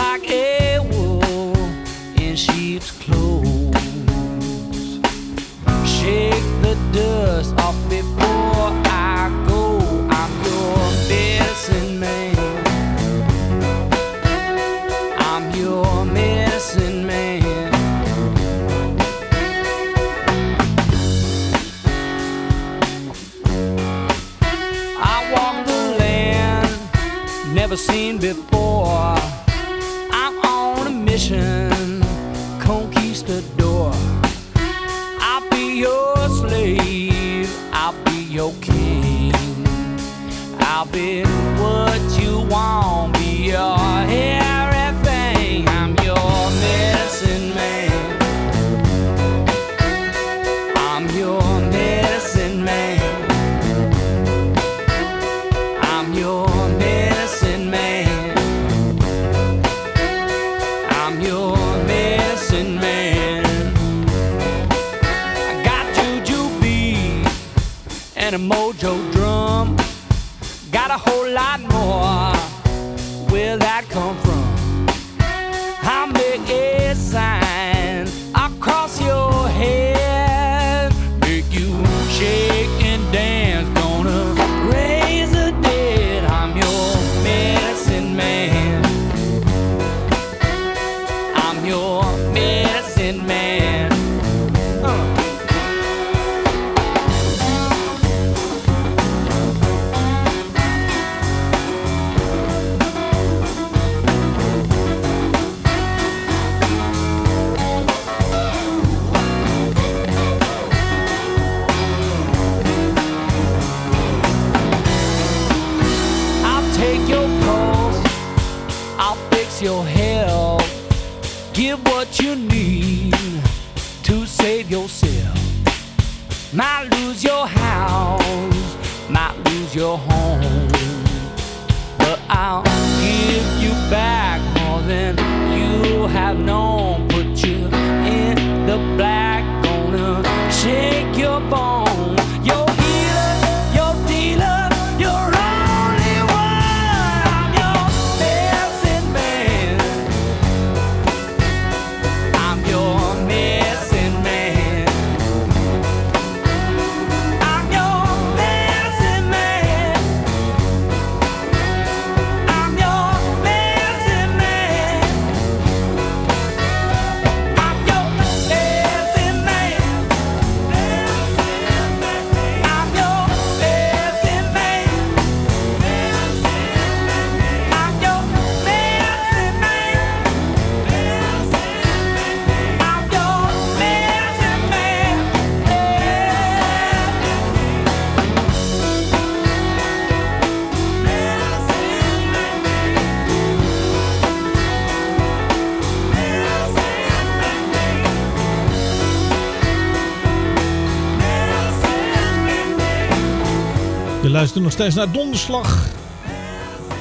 luistert nog steeds naar Donderslag.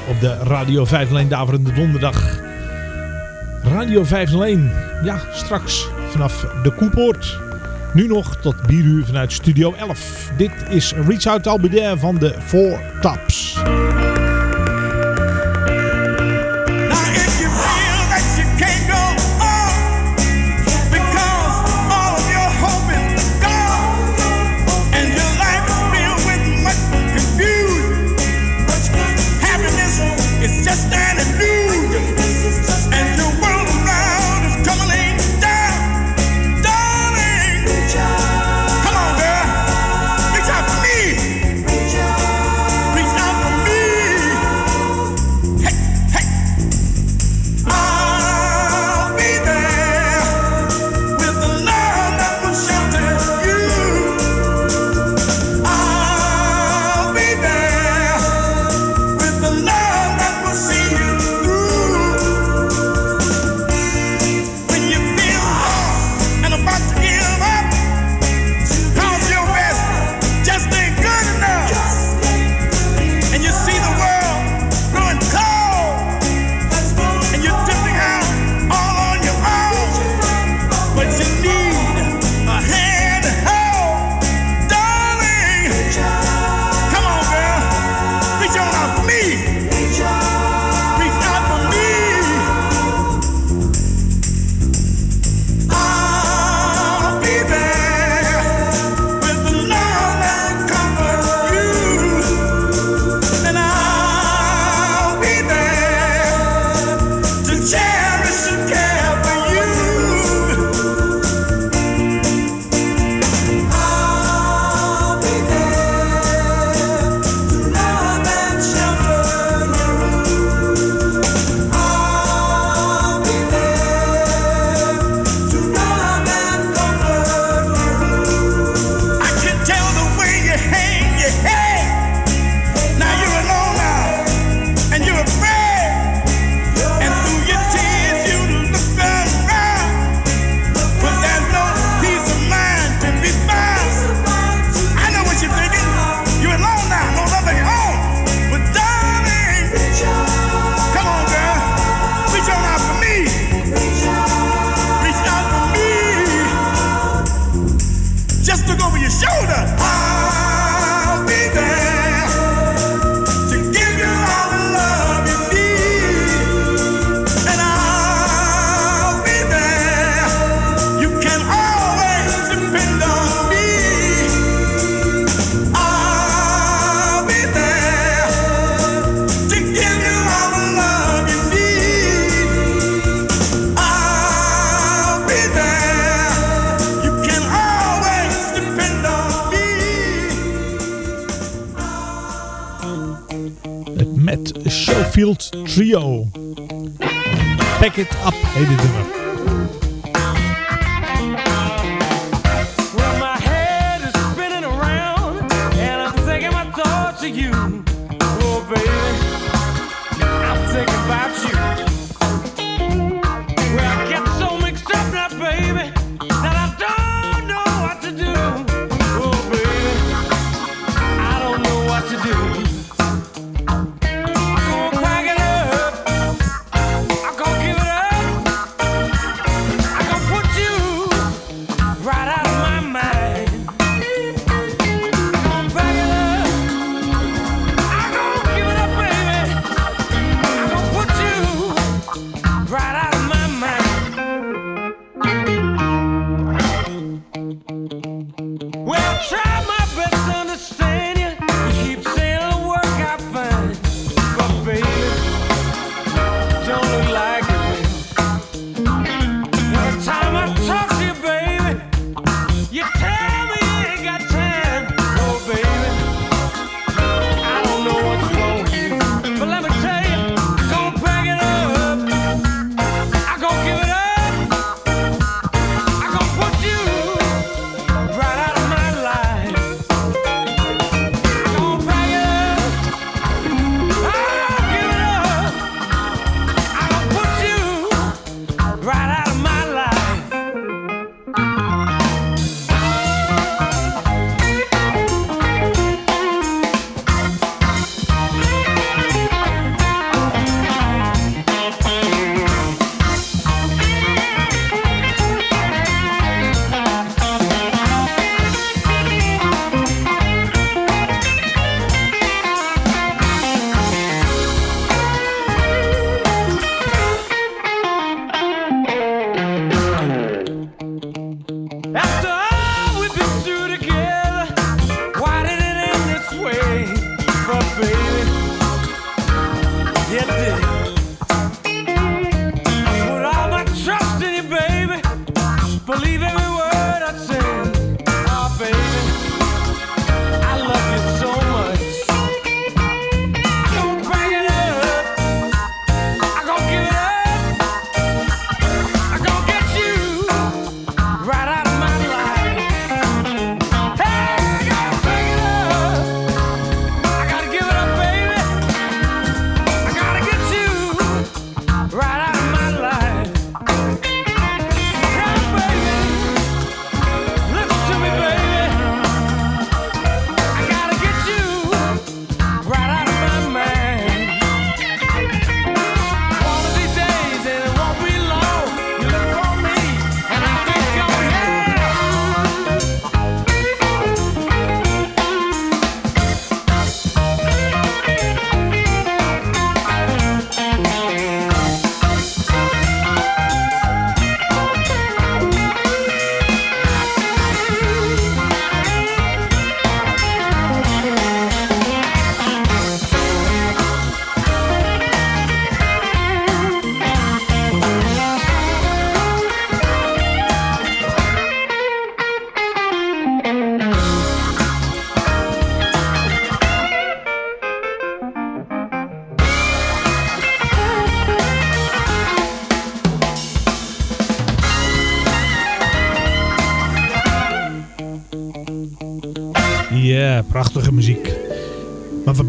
Op de Radio 501 Daverende Donderdag. Radio 501. Ja, straks vanaf de Koepoort. Nu nog tot bieruur vanuit Studio 11. Dit is Reach Out Albedair van de Four Taps.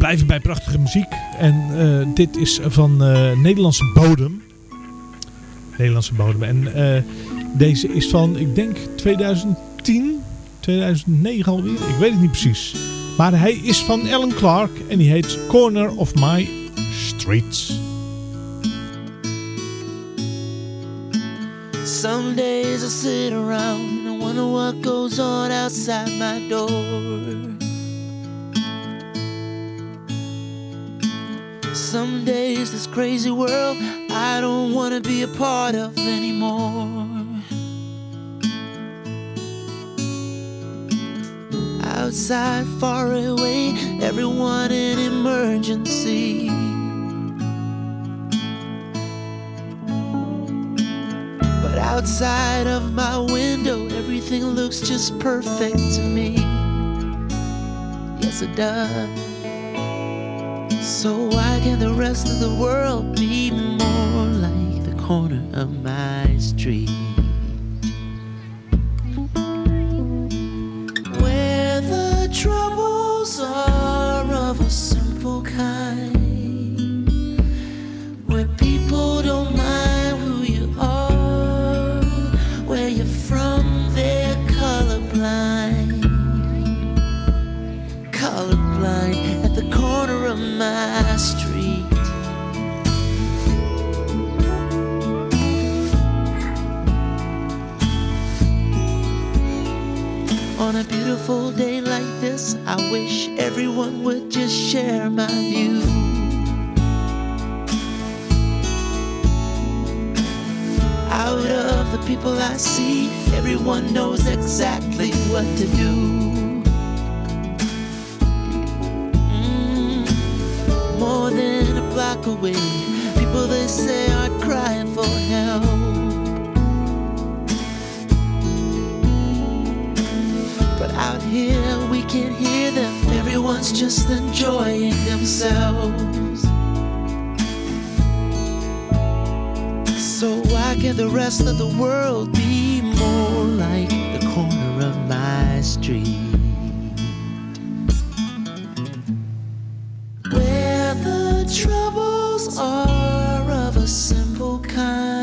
Blijven bij prachtige muziek. En eh, dit is van eh, Nederlandse bodem. Nederlandse bodem. En eh, deze is van, ik denk 2010, 2009 alweer. Ik weet het niet precies. Maar hij is van Alan Clark en die heet Corner of My Street. Some days I sit around and goes outside my door. Some days this crazy world I don't want to be a part of anymore. Outside, far away, everyone in emergency. But outside of my window, everything looks just perfect to me. Yes, it does. So why can the rest of the world be more like the corner of my street? Where the troubles are of a simple kind, On a beautiful day like this, I wish everyone would just share my view. Out of the people I see, everyone knows exactly what to do. Mm, more than a block away, people they say are crying for help. Out here we can hear them, everyone's just enjoying themselves. So why can the rest of the world be more like the corner of my street? Where the troubles are of a simple kind,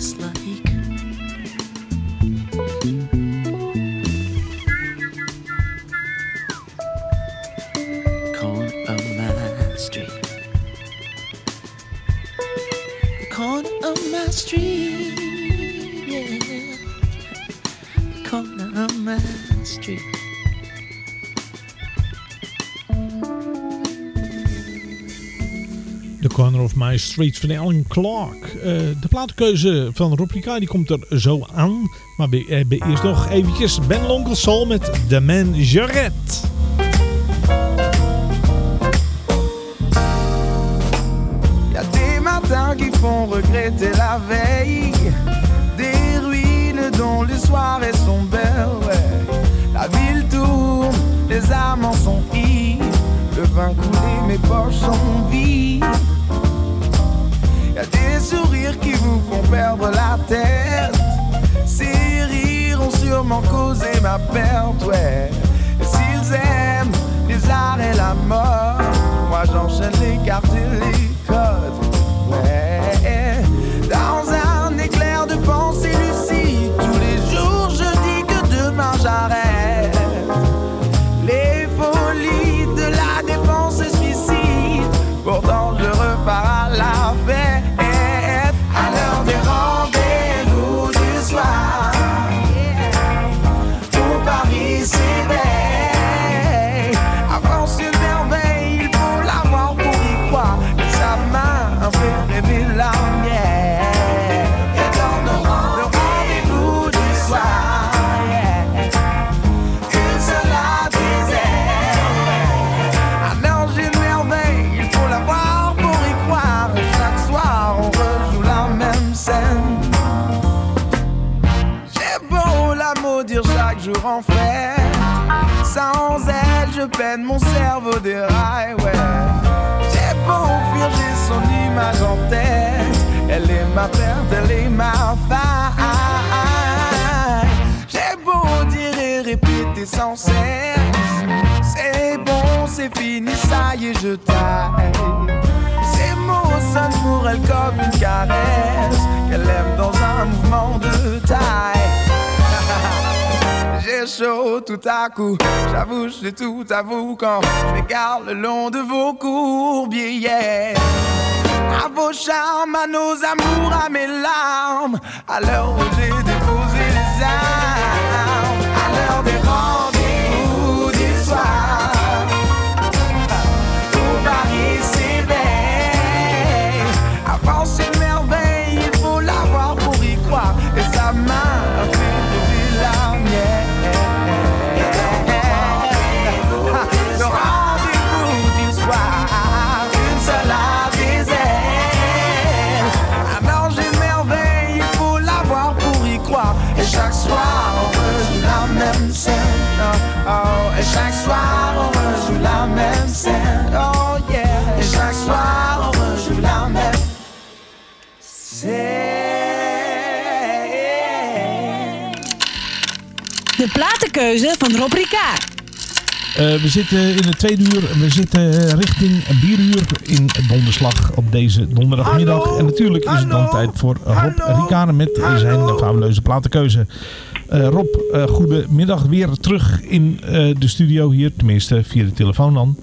числа Corner of My Street van Alan Clark. Eh, de plaatkeuze van Ricard die komt er zo aan. Maar we hebben eerst nog eventjes Ben Lonkel Soul met The Man Jarret. Sans cesse. C'est bon, c'est fini, ça y est, je taille. Ces mots sonnent pour elle comme une caresse qu'elle aime dans un mouvement de taille. J'ai chaud tout à coup, j'avoue, j'ai tout à vous quand je m'égare le long de vos courbiers. yeah. À vos charmes, à nos amours, à mes larmes, à l'heure où j'ai déposé les armes, platenkeuze van Rob Ricard. Eh, we zitten in het tweede uur. We zitten eh, richting bieruur in donderslag op deze donderdagmiddag. en natuurlijk is het dan tijd voor Rob Ricard met zijn fabuleuze platenkeuze. Eh, Rob, eh goedemiddag. Weer terug in eh, de studio hier. Tenminste, via de telefoon dan.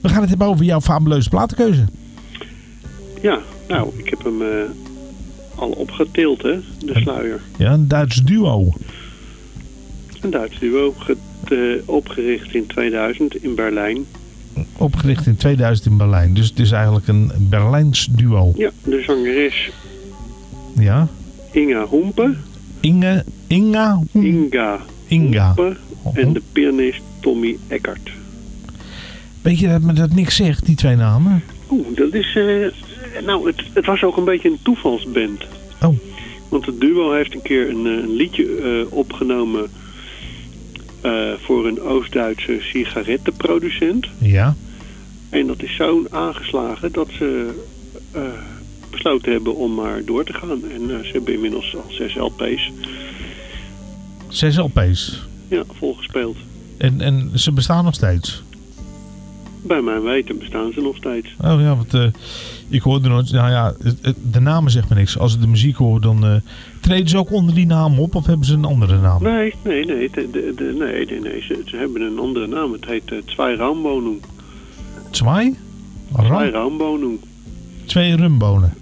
We gaan het hebben over jouw fabuleuze platenkeuze. Ja, nou, ik heb hem eh, al opgetild, hè, de sluier. Ja, een Duits duo. Een Duits duo, ge- opgericht in 2000 in Berlijn. Opgericht in 2000 in Berlijn. Dus het is eigenlijk een Berlijns duo. Ja, de zangeres Ja. Inga Hompe. Inge, Inga, Inga Inga. Hompe en de pianist Tommy Eckert. Weet je dat me dat niks zegt, die twee namen? Oeh, dat is... eh, nou, het, het was ook een beetje een toevalsband. Oh. Want het duo heeft een keer een, eh, een liedje eh, opgenomen... eh, voor een Oost-Duitse sigarettenproducent. Ja. En dat is zo aangeslagen dat ze eh, besloten hebben om maar door te gaan. En eh, ze hebben inmiddels al zes LP's. Zes LP's. ja, volgespeeld. En, en ze bestaan nog steeds? Bij mijn weten bestaan ze nog steeds. Oh ja, want ik hoorde nooit... Nou ja, de namen zegt me niks. Als ik de muziek hoor, dan treden ze ook onder die naam op of hebben ze een andere naam? Nee, nee, nee, de, de, de- nee, nee, nee ze, ze hebben een andere naam. Het heet uh, Zwei Raumwohnung. Zwei? Zwei Ram, Raumwohnung. twee rumbonen.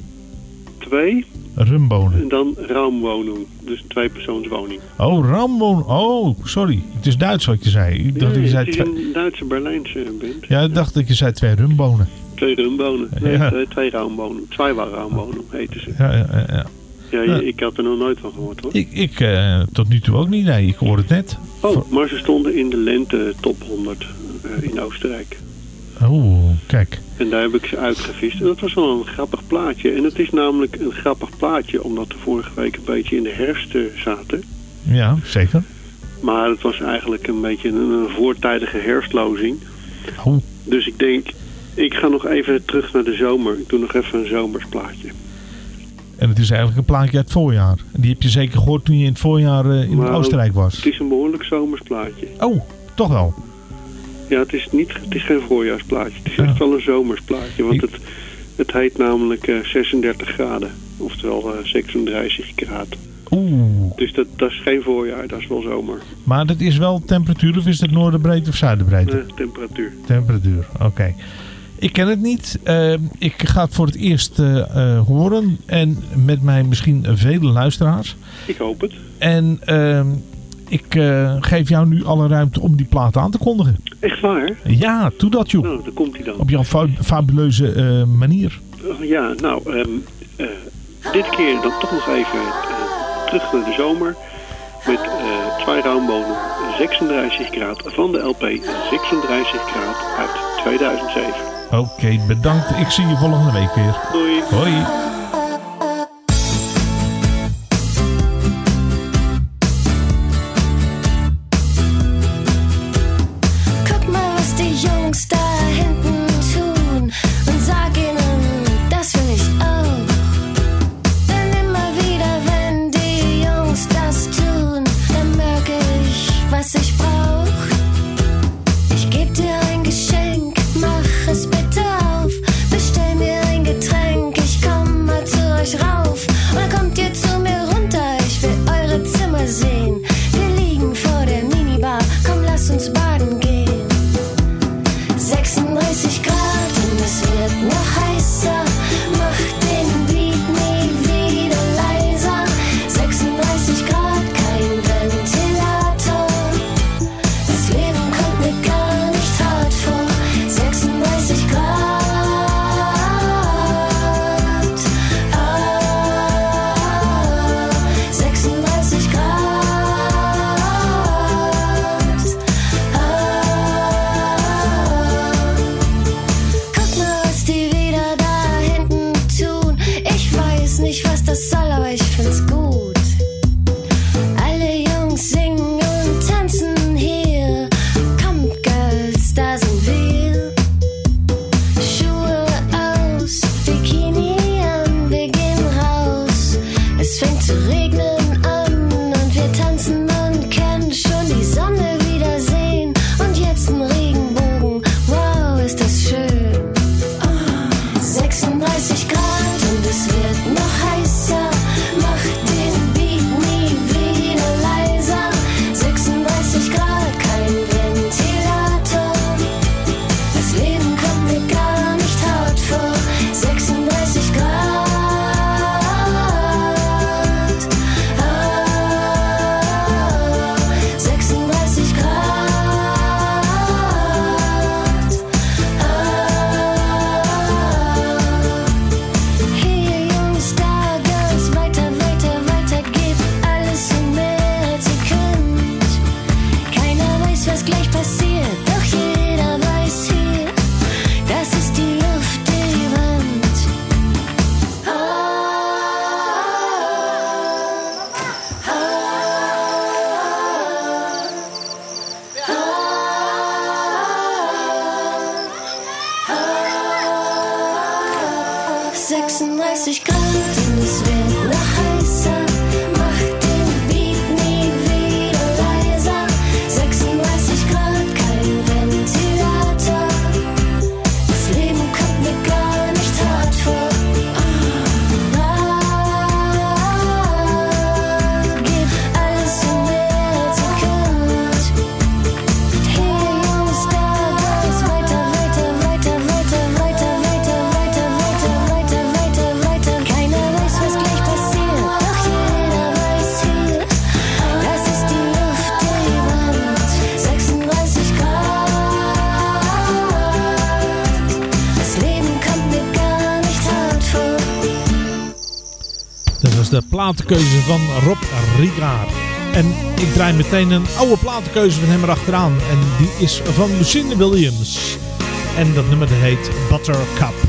Twee Rumbonen. en dan Raumwohnung. Dus een tweepersoonswoning. Oh, Ramboon. Oh, sorry. Het is Duits wat je zei. Ik dacht dat je zei het is twee... een Duitse Berlijnse band. Ja, ik dacht dat je zei twee rumbonen. Twee rumwonen. Nee, Ja. twee, twee. Zwei Raumwohnung heten ze. Ja, ja, ja, ja. Ik had er nog nooit van gehoord hoor. Ik, ik eh, tot nu toe ook niet. Nee, ik hoor het net. Oh, maar ze stonden in de lente top 100 eh, in Oostenrijk. Oh, kijk. En daar heb ik ze uitgevist. En dat was wel een grappig plaatje. En het is namelijk een grappig plaatje omdat we vorige week een beetje in de herfst eh, zaten. Ja, zeker. Maar het was eigenlijk een beetje een, een voortijdige herfstlozing. Oh. Dus ik denk, ik ga nog even terug naar de zomer. Ik doe nog even een zomersplaatje. En het is eigenlijk een plaatje uit het voorjaar. Die heb je zeker gehoord toen je in het voorjaar eh, in Maar Oostenrijk was. Het is een behoorlijk zomersplaatje. Oh, toch wel. Ja, het is, niet, het is geen voorjaarsplaatje. Het is echt wel een zomersplaatje. Want het, het heet namelijk eh, 36 graden. Oftewel eh 36 graden. Oeh. Dus dat, dat is geen voorjaar, dat is wel zomer. Maar dat is wel temperatuur of is het noorderbreedte of zuiderbreedte? Eh, temperatuur. Temperatuur, oké. Ik ken het niet. Eh, ik ga het voor het eerst eh, eh, horen. En met mij misschien vele luisteraars. Ik hoop het. En ehm, ik eh, geef jou nu alle ruimte om die plaat aan te kondigen. Echt waar? Ja, doe dat joh. Nou, daar komt hij dan. Op jouw fa- fabuleuze manier. Oh, ja, nou, ehm, eh, dit keer dan toch nog even terug naar de zomer. Met eh twee raambonen 36 graad van de LP 36 graad uit 2007. Oké, bedankt. Ik zie je volgende week weer. Doei. Hoi. Platenkeuze van Rob Ricard. En ik draai meteen een oude platenkeuze van hem erachteraan. En die is van Lucinda Williams. En dat nummer heet Buttercup.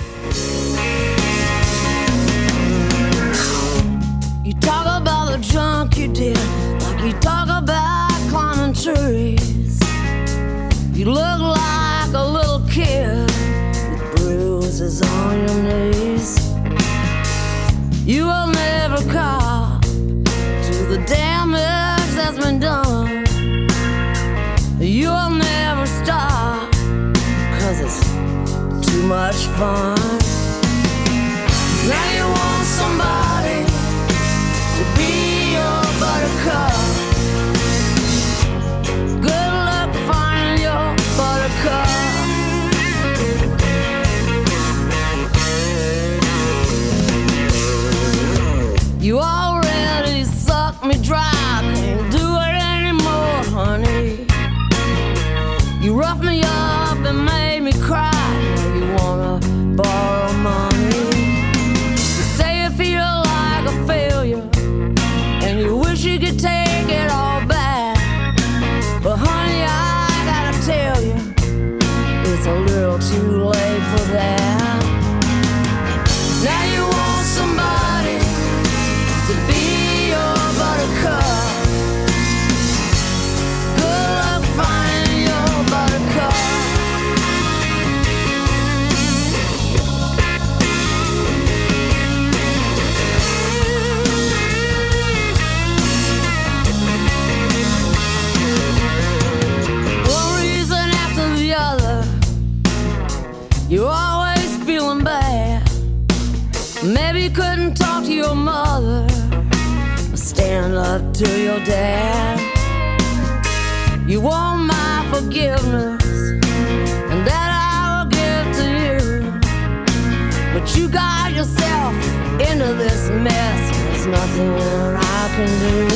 Nothing that I can do.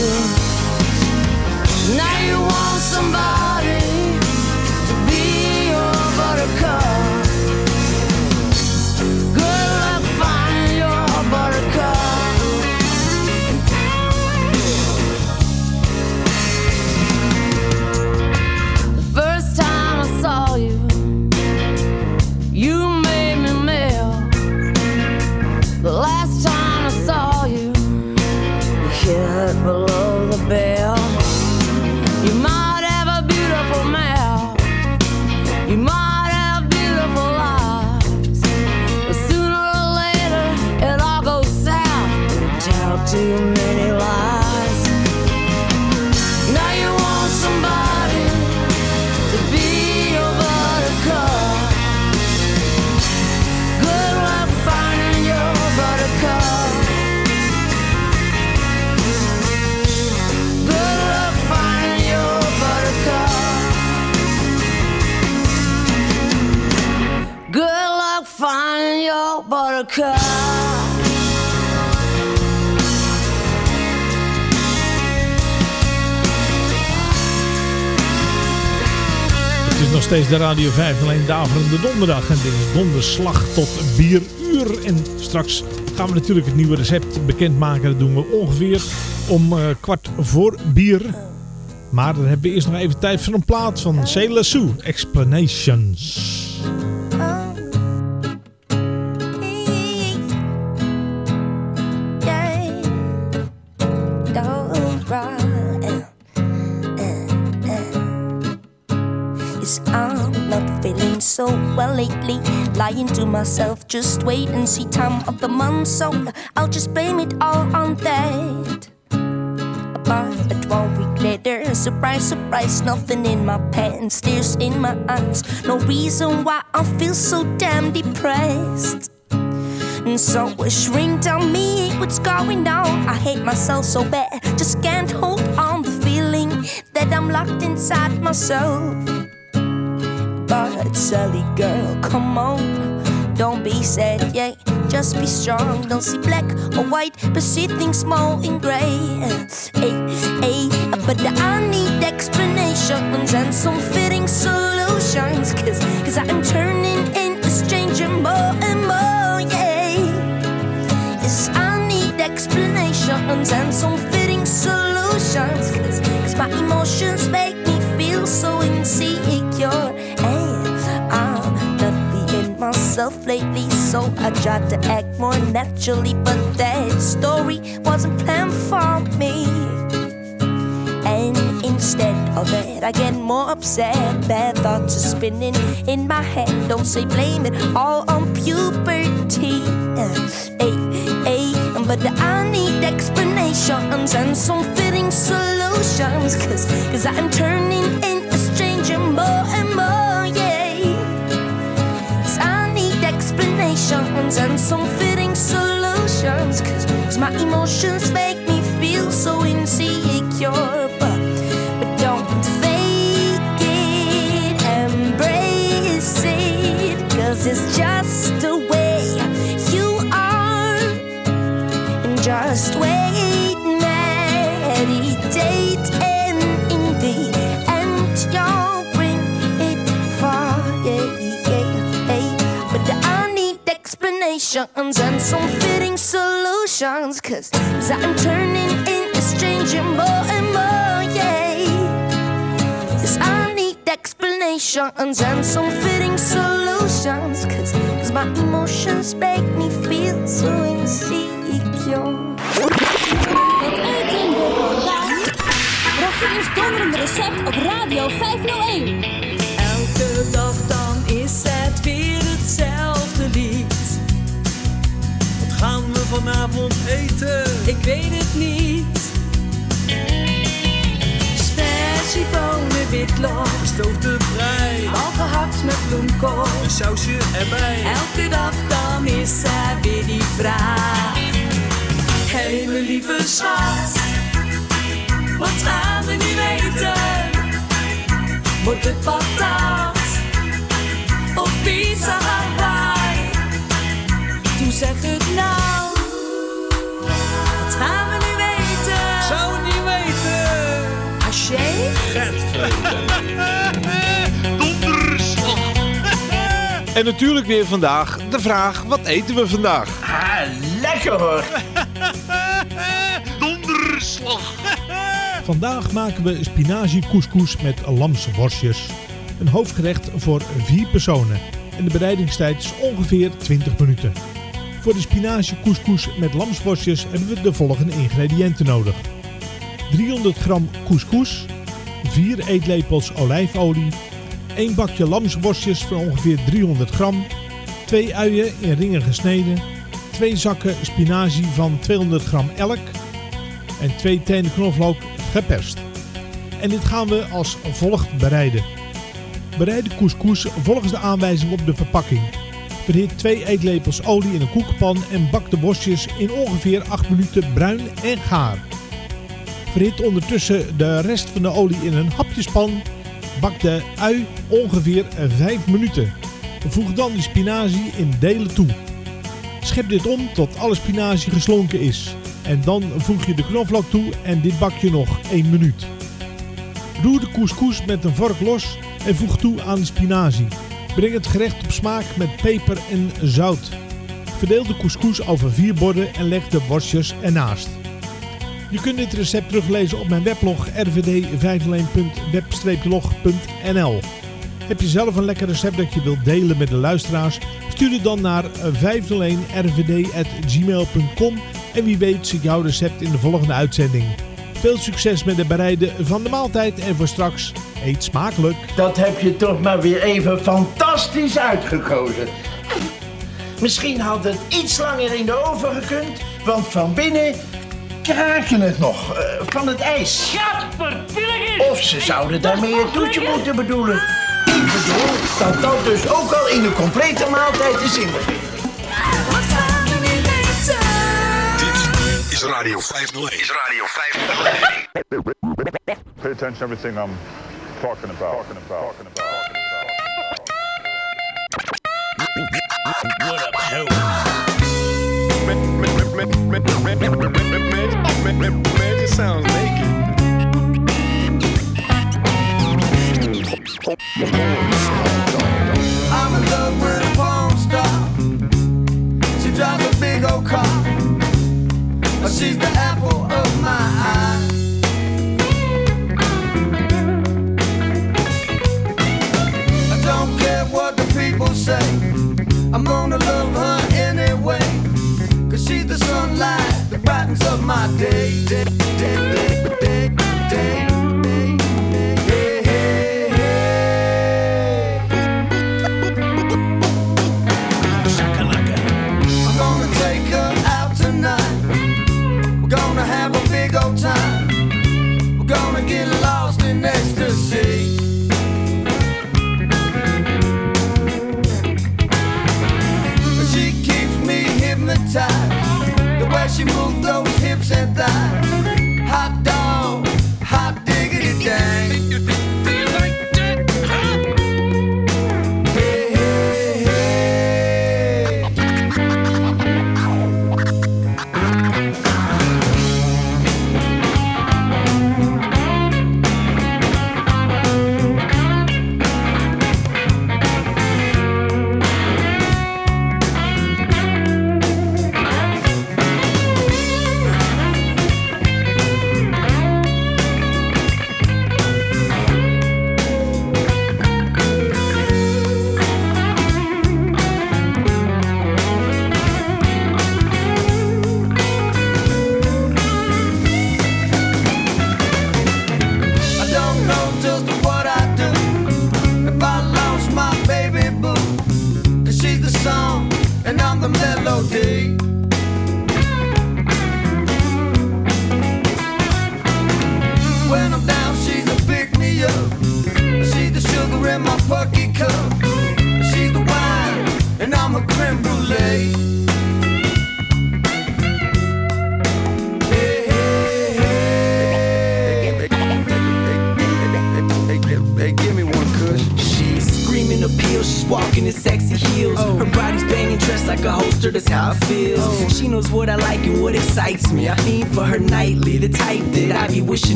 Het is nog steeds de Radio 5, alleen daverende donderdag. En dit is donderslag tot bieruur. En straks gaan we natuurlijk het nieuwe recept bekendmaken. Dat doen we ongeveer om eh, kwart voor bier. Maar dan hebben we eerst nog even tijd voor een plaat van Sailor Sue, Explanations. Well lately. Lying to myself, just wait and see time of the month. So I'll just blame it all on that. But one week later, surprise, surprise, nothing in my pants, tears in my eyes. No reason why I feel so damn depressed. And so a shrink tell me what's going on. I hate myself so bad, just can't hold on the feeling that I'm locked inside myself but Sally, girl, come on. Don't be sad, yeah, just be strong. Don't see black or white, but see things more in grey. Hey, hey, but I need explanations and some fitting solutions. Cause, cause I'm turning into stranger more and more, yeah. Yes, I need explanations and some fitting solutions. Cause, cause my emotions make me feel so insecure. Myself lately, so I tried to act more naturally, but that story wasn't planned for me. And instead of that, I get more upset. Bad thoughts are spinning in my head. Don't say blame it all on puberty. Hey, hey, but I need explanations and some fitting solutions. Cause, cause I'm turning into a stranger more, and some fitting solutions. Cause, my emotions make explanations and some fitting solutions. Cause, cause I'm turning into a stranger more and more, yeah. Cause I need explanations and some fitting solutions. Cause, cause my emotions make me feel so insecure. Het eten voor vandaag. Rogiers donderende recept op Radio 501. Vanavond eten? Ik weet het niet. Spersiebonen, witlof, gestoofde brei. Al gehakt met bloemkool, een sausje erbij. Elke dag dan is er weer die vraag. Hé hey, mijn lieve schat, wat gaan we nu eten? Wordt het patat of pizza Hawaii? Toen zeg het nou, En natuurlijk weer vandaag de vraag: wat eten we vandaag? Ah, lekker hoor. Donderslag. Vandaag maken we spinazie couscous met lamsworstjes. Een hoofdgerecht voor vier personen. En de bereidingstijd is ongeveer 20 minuten. Voor de spinazie couscous met lamsworstjes hebben we de volgende ingrediënten nodig. 300 gram couscous, 4 eetlepels olijfolie, 1 bakje lamsworstjes van ongeveer 300 gram, 2 uien in ringen gesneden, 2 zakken spinazie van 200 gram elk en 2 tenen knoflook geperst. En dit gaan we als volgt bereiden. Bereid de couscous volgens de aanwijzing op de verpakking. Verhit 2 eetlepels olie in een koekenpan en bak de worstjes in ongeveer 8 minuten bruin en gaar. Verhit ondertussen de rest van de olie in een hapjespan. Bak de ui ongeveer 5 minuten. Voeg dan de spinazie in delen toe. Schep dit om tot alle spinazie geslonken is. En dan voeg je de knoflook toe en dit bak je nog 1 minuut. Roer de couscous met een vork los en voeg toe aan de spinazie. Breng het gerecht op smaak met peper en zout. Verdeel de couscous over vier borden en leg de worstjes ernaast. Je kunt dit recept teruglezen op mijn weblog rvd501.web-log.nl Heb je zelf een lekker recept dat je wilt delen met de luisteraars? Stuur het dan naar 501rvd.gmail.com en wie weet zit jouw recept in de volgende uitzending. Veel succes met het bereiden van de maaltijd en voor straks eet smakelijk. Dat heb je toch maar weer even fantastisch uitgekozen. Misschien had het iets langer in de oven gekund, want van binnen kraken het nog eh, van het ijs. Of ze zouden daarmee een toetje moeten bedoelen. Ik bedoel dat dat dus ook al in de complete maaltijd is inbegrepen. Is Radio 501. Is Radio 501. Pay attention to everything I'm talking about. Talking about. Talking about. What up, ho? I'm in love with a porn star. She drives a big old car. She's the apple of my eye. I don't care what the people say I'm gonna love her. She's the sunlight that brightens up my day. day, day, day, day, day. Take her out tonight. We're gonna have a big old time. She moves those hips.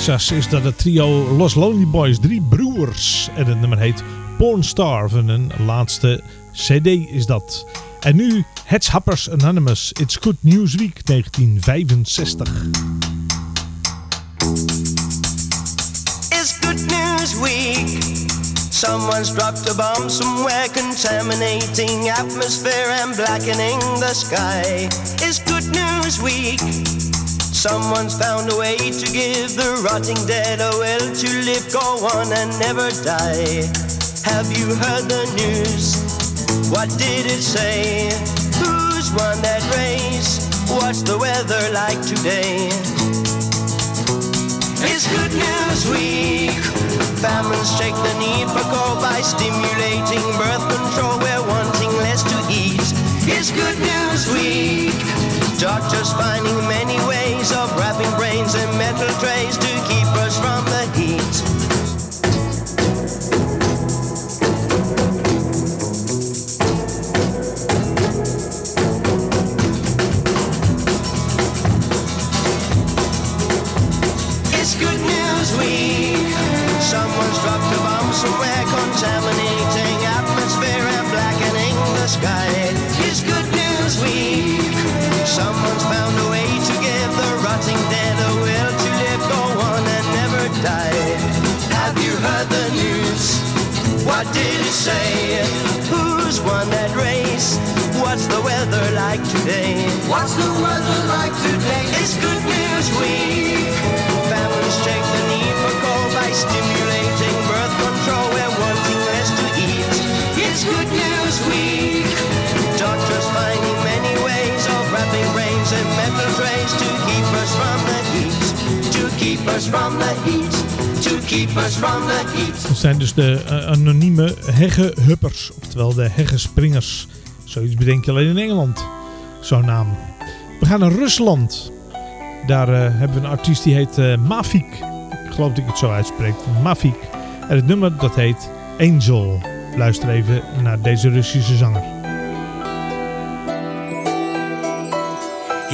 Texas is dat het trio Los Lonely Boys, drie broers. En het nummer heet Pornstar van hun laatste cd is dat. En nu Headshappers Anonymous, It's Good News Week 1965. It's Good News Week. Someone's dropped a bomb somewhere, contaminating atmosphere and blackening the sky. It's Good News Week. Someone's found a way to give the rotting dead a will to live, go on, and never die. Have you heard the news? What did it say? Who's won that race? What's the weather like today? It's Good News Week. Famines shake the need for go by stimulating birth control. We're wanting less to eat. It's Good News Week. Doctors finding many ways of wrapping brains in metal trays say? Who's won that race? What's the weather like today? What's the weather like today? It's Good News Week. Families check the need for coal by stimulating birth control. We're wanting less to eat. It's Good News Week. Doctors finding many ways of wrapping brains in metal trays to keep us from the heat. To keep us from the heat. To keep us from the heat. Dat zijn dus de eh, anonieme heggehuppers, oftewel de heggespringers. Zoiets bedenk je alleen in Engeland, zo'n naam. We gaan naar Rusland. Daar eh, hebben we een artiest die heet eh, Mafik. Ik geloof dat ik het zo uitspreek. Mafik. En het nummer dat heet Angel. Luister even naar deze Russische zanger.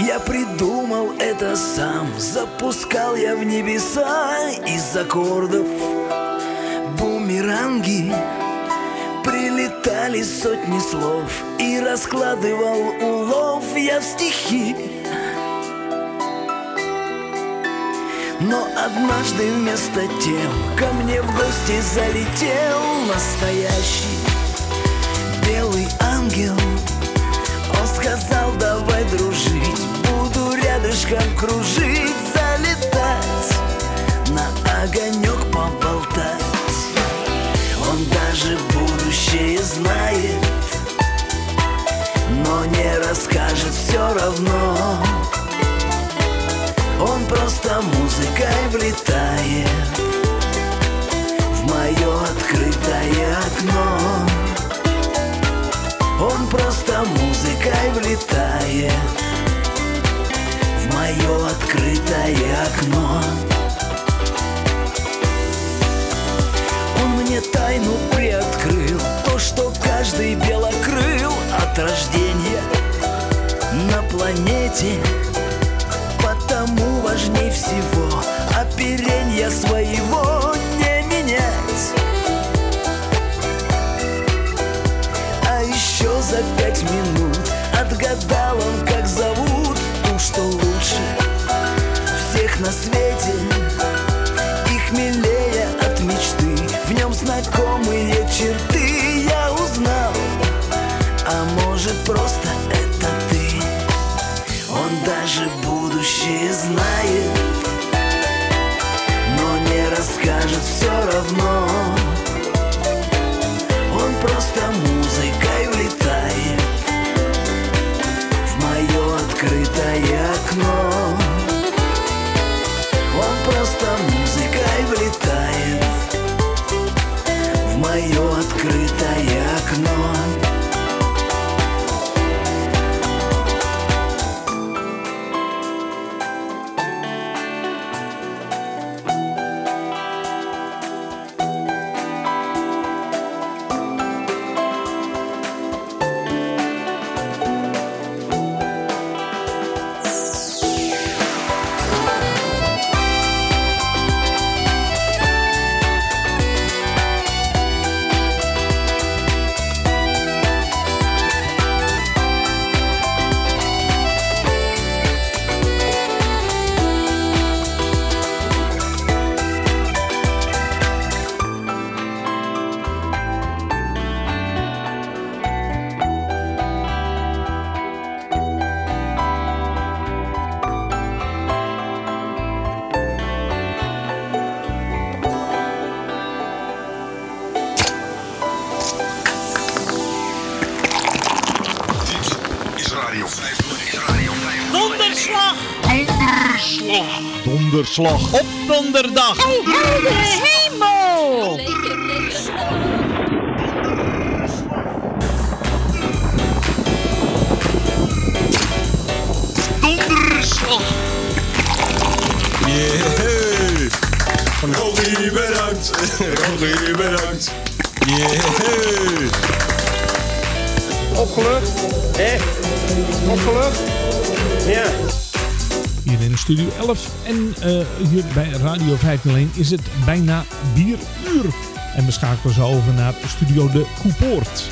Я придумал сам Запускал я в небеса из аккордов. Бумеранги Прилетали сотни слов И раскладывал улов я в стихи. Но однажды вместо тем Ко мне в гости залетел настоящий Белый ангел. Он сказал, давай дружить Буду рядышком кружить Залетать На огонек поболтать. Он даже будущее знает Но не расскажет все равно. Он просто музыкой влетает В мое открытое окно. Он просто музыкой влетает Мое открытое окно. Он мне тайну приоткрыл То, что каждый белокрыл. От рождения На планете Потому важней всего Оперенья своего не менять. А еще за пять на свет Donderslag op donderdag. Oh, heldere hemel! Donderslag! Yeah. Rogie, bedankt. Rogie, bedankt. Yeah. Opgelucht? Echt? Opgelucht? Ja. Hier in Studio 11 en eh, hier bij Radio 501 is het bijna bieruur. En we schakelen zo over naar Studio de Koepoort.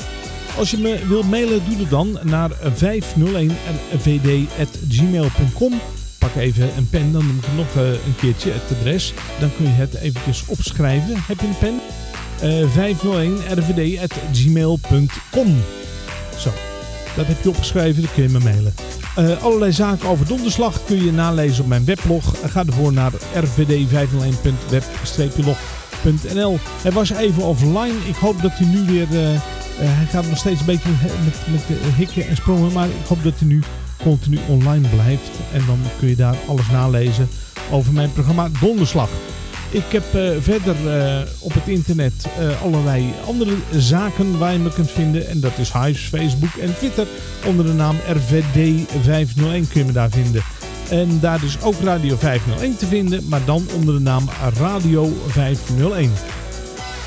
Als je me wilt mailen, doe het dan naar 501rvd.gmail.com. Pak even een pen, dan noem ik nog eh, een keertje het adres. Dan kun je het eventjes opschrijven. Heb je een pen? Eh 501rvd.gmail.com Zo, dat heb je opgeschreven, dan kun je me mailen. Eh, allerlei zaken over donderslag kun je nalezen op mijn weblog. Ga ervoor naar rvd501.web-log.nl Hij was even offline. Ik hoop dat hij nu weer... eh, eh, hij gaat nog steeds een beetje met, met hikken en sprongen. Maar ik hoop dat hij nu continu online blijft. En dan kun je daar alles nalezen over mijn programma Donderslag. Ik heb eh, verder eh, op het internet eh, allerlei andere zaken waar je me kunt vinden. En dat is Hives, Facebook en Twitter. Onder de naam RVD501 kun je me daar vinden. En daar is ook Radio 501 te vinden, maar dan onder de naam Radio 501.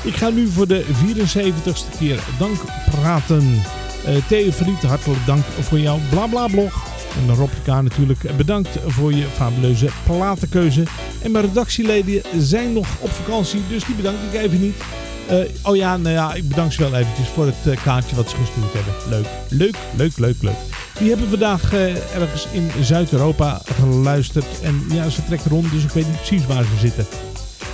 Ik ga nu voor de 74ste keer dank praten. Eh Theo Verriet, hartelijk dank voor jouw blabla blog. En Rob natuurlijk bedankt voor je fabuleuze platenkeuze. En mijn redactieleden zijn nog op vakantie, dus die bedank ik even niet. Eh, oh ja, nou ja, ik bedank ze wel eventjes voor het eh, kaartje wat ze gestuurd hebben. Leuk, leuk, leuk, leuk, leuk. Die hebben vandaag eh, ergens in Zuid-Europa geluisterd. En ja, ze trekken rond, dus ik weet niet precies waar ze zitten.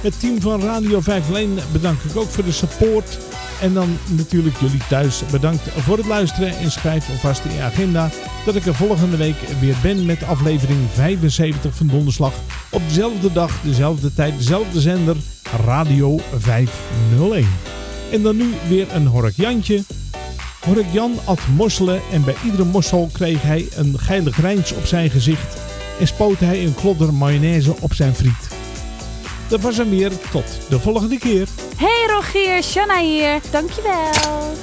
Het team van Radio 501 bedank ik ook voor de support. En dan natuurlijk jullie thuis bedankt voor het luisteren. En schrijf alvast in je agenda dat ik er volgende week weer ben met aflevering 75 van Donderslag. Op dezelfde dag, dezelfde tijd, dezelfde zender, Radio 501. En dan nu weer een Hork Jantje. Hork Jan at mosselen en bij iedere mossel kreeg hij een geile grijns op zijn gezicht. En spoot hij een klodder mayonaise op zijn friet. Dat was hem weer. Tot de volgende keer. Hey Rogier, Shanna hier. Dankjewel.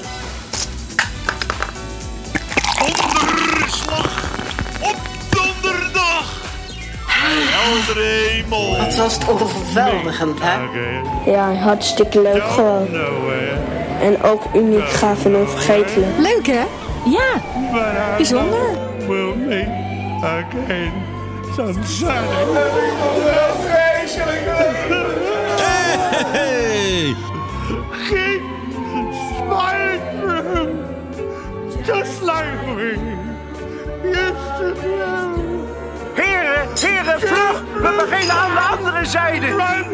Donderslag op donderdag. Heldere hemel. Wat was het overweldigend, hè? Ja, hartstikke leuk gewoon. En ook uniek, gaaf en onvergetelijk. Leuk hè? Ja, bijzonder. Will meet again. Sunshine. Hey! Just like we used to do. Heren, heren, vlug! We beginnen aan de andere zijde.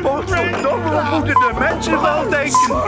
Potverdomme, wat moeten de mensen wel denken?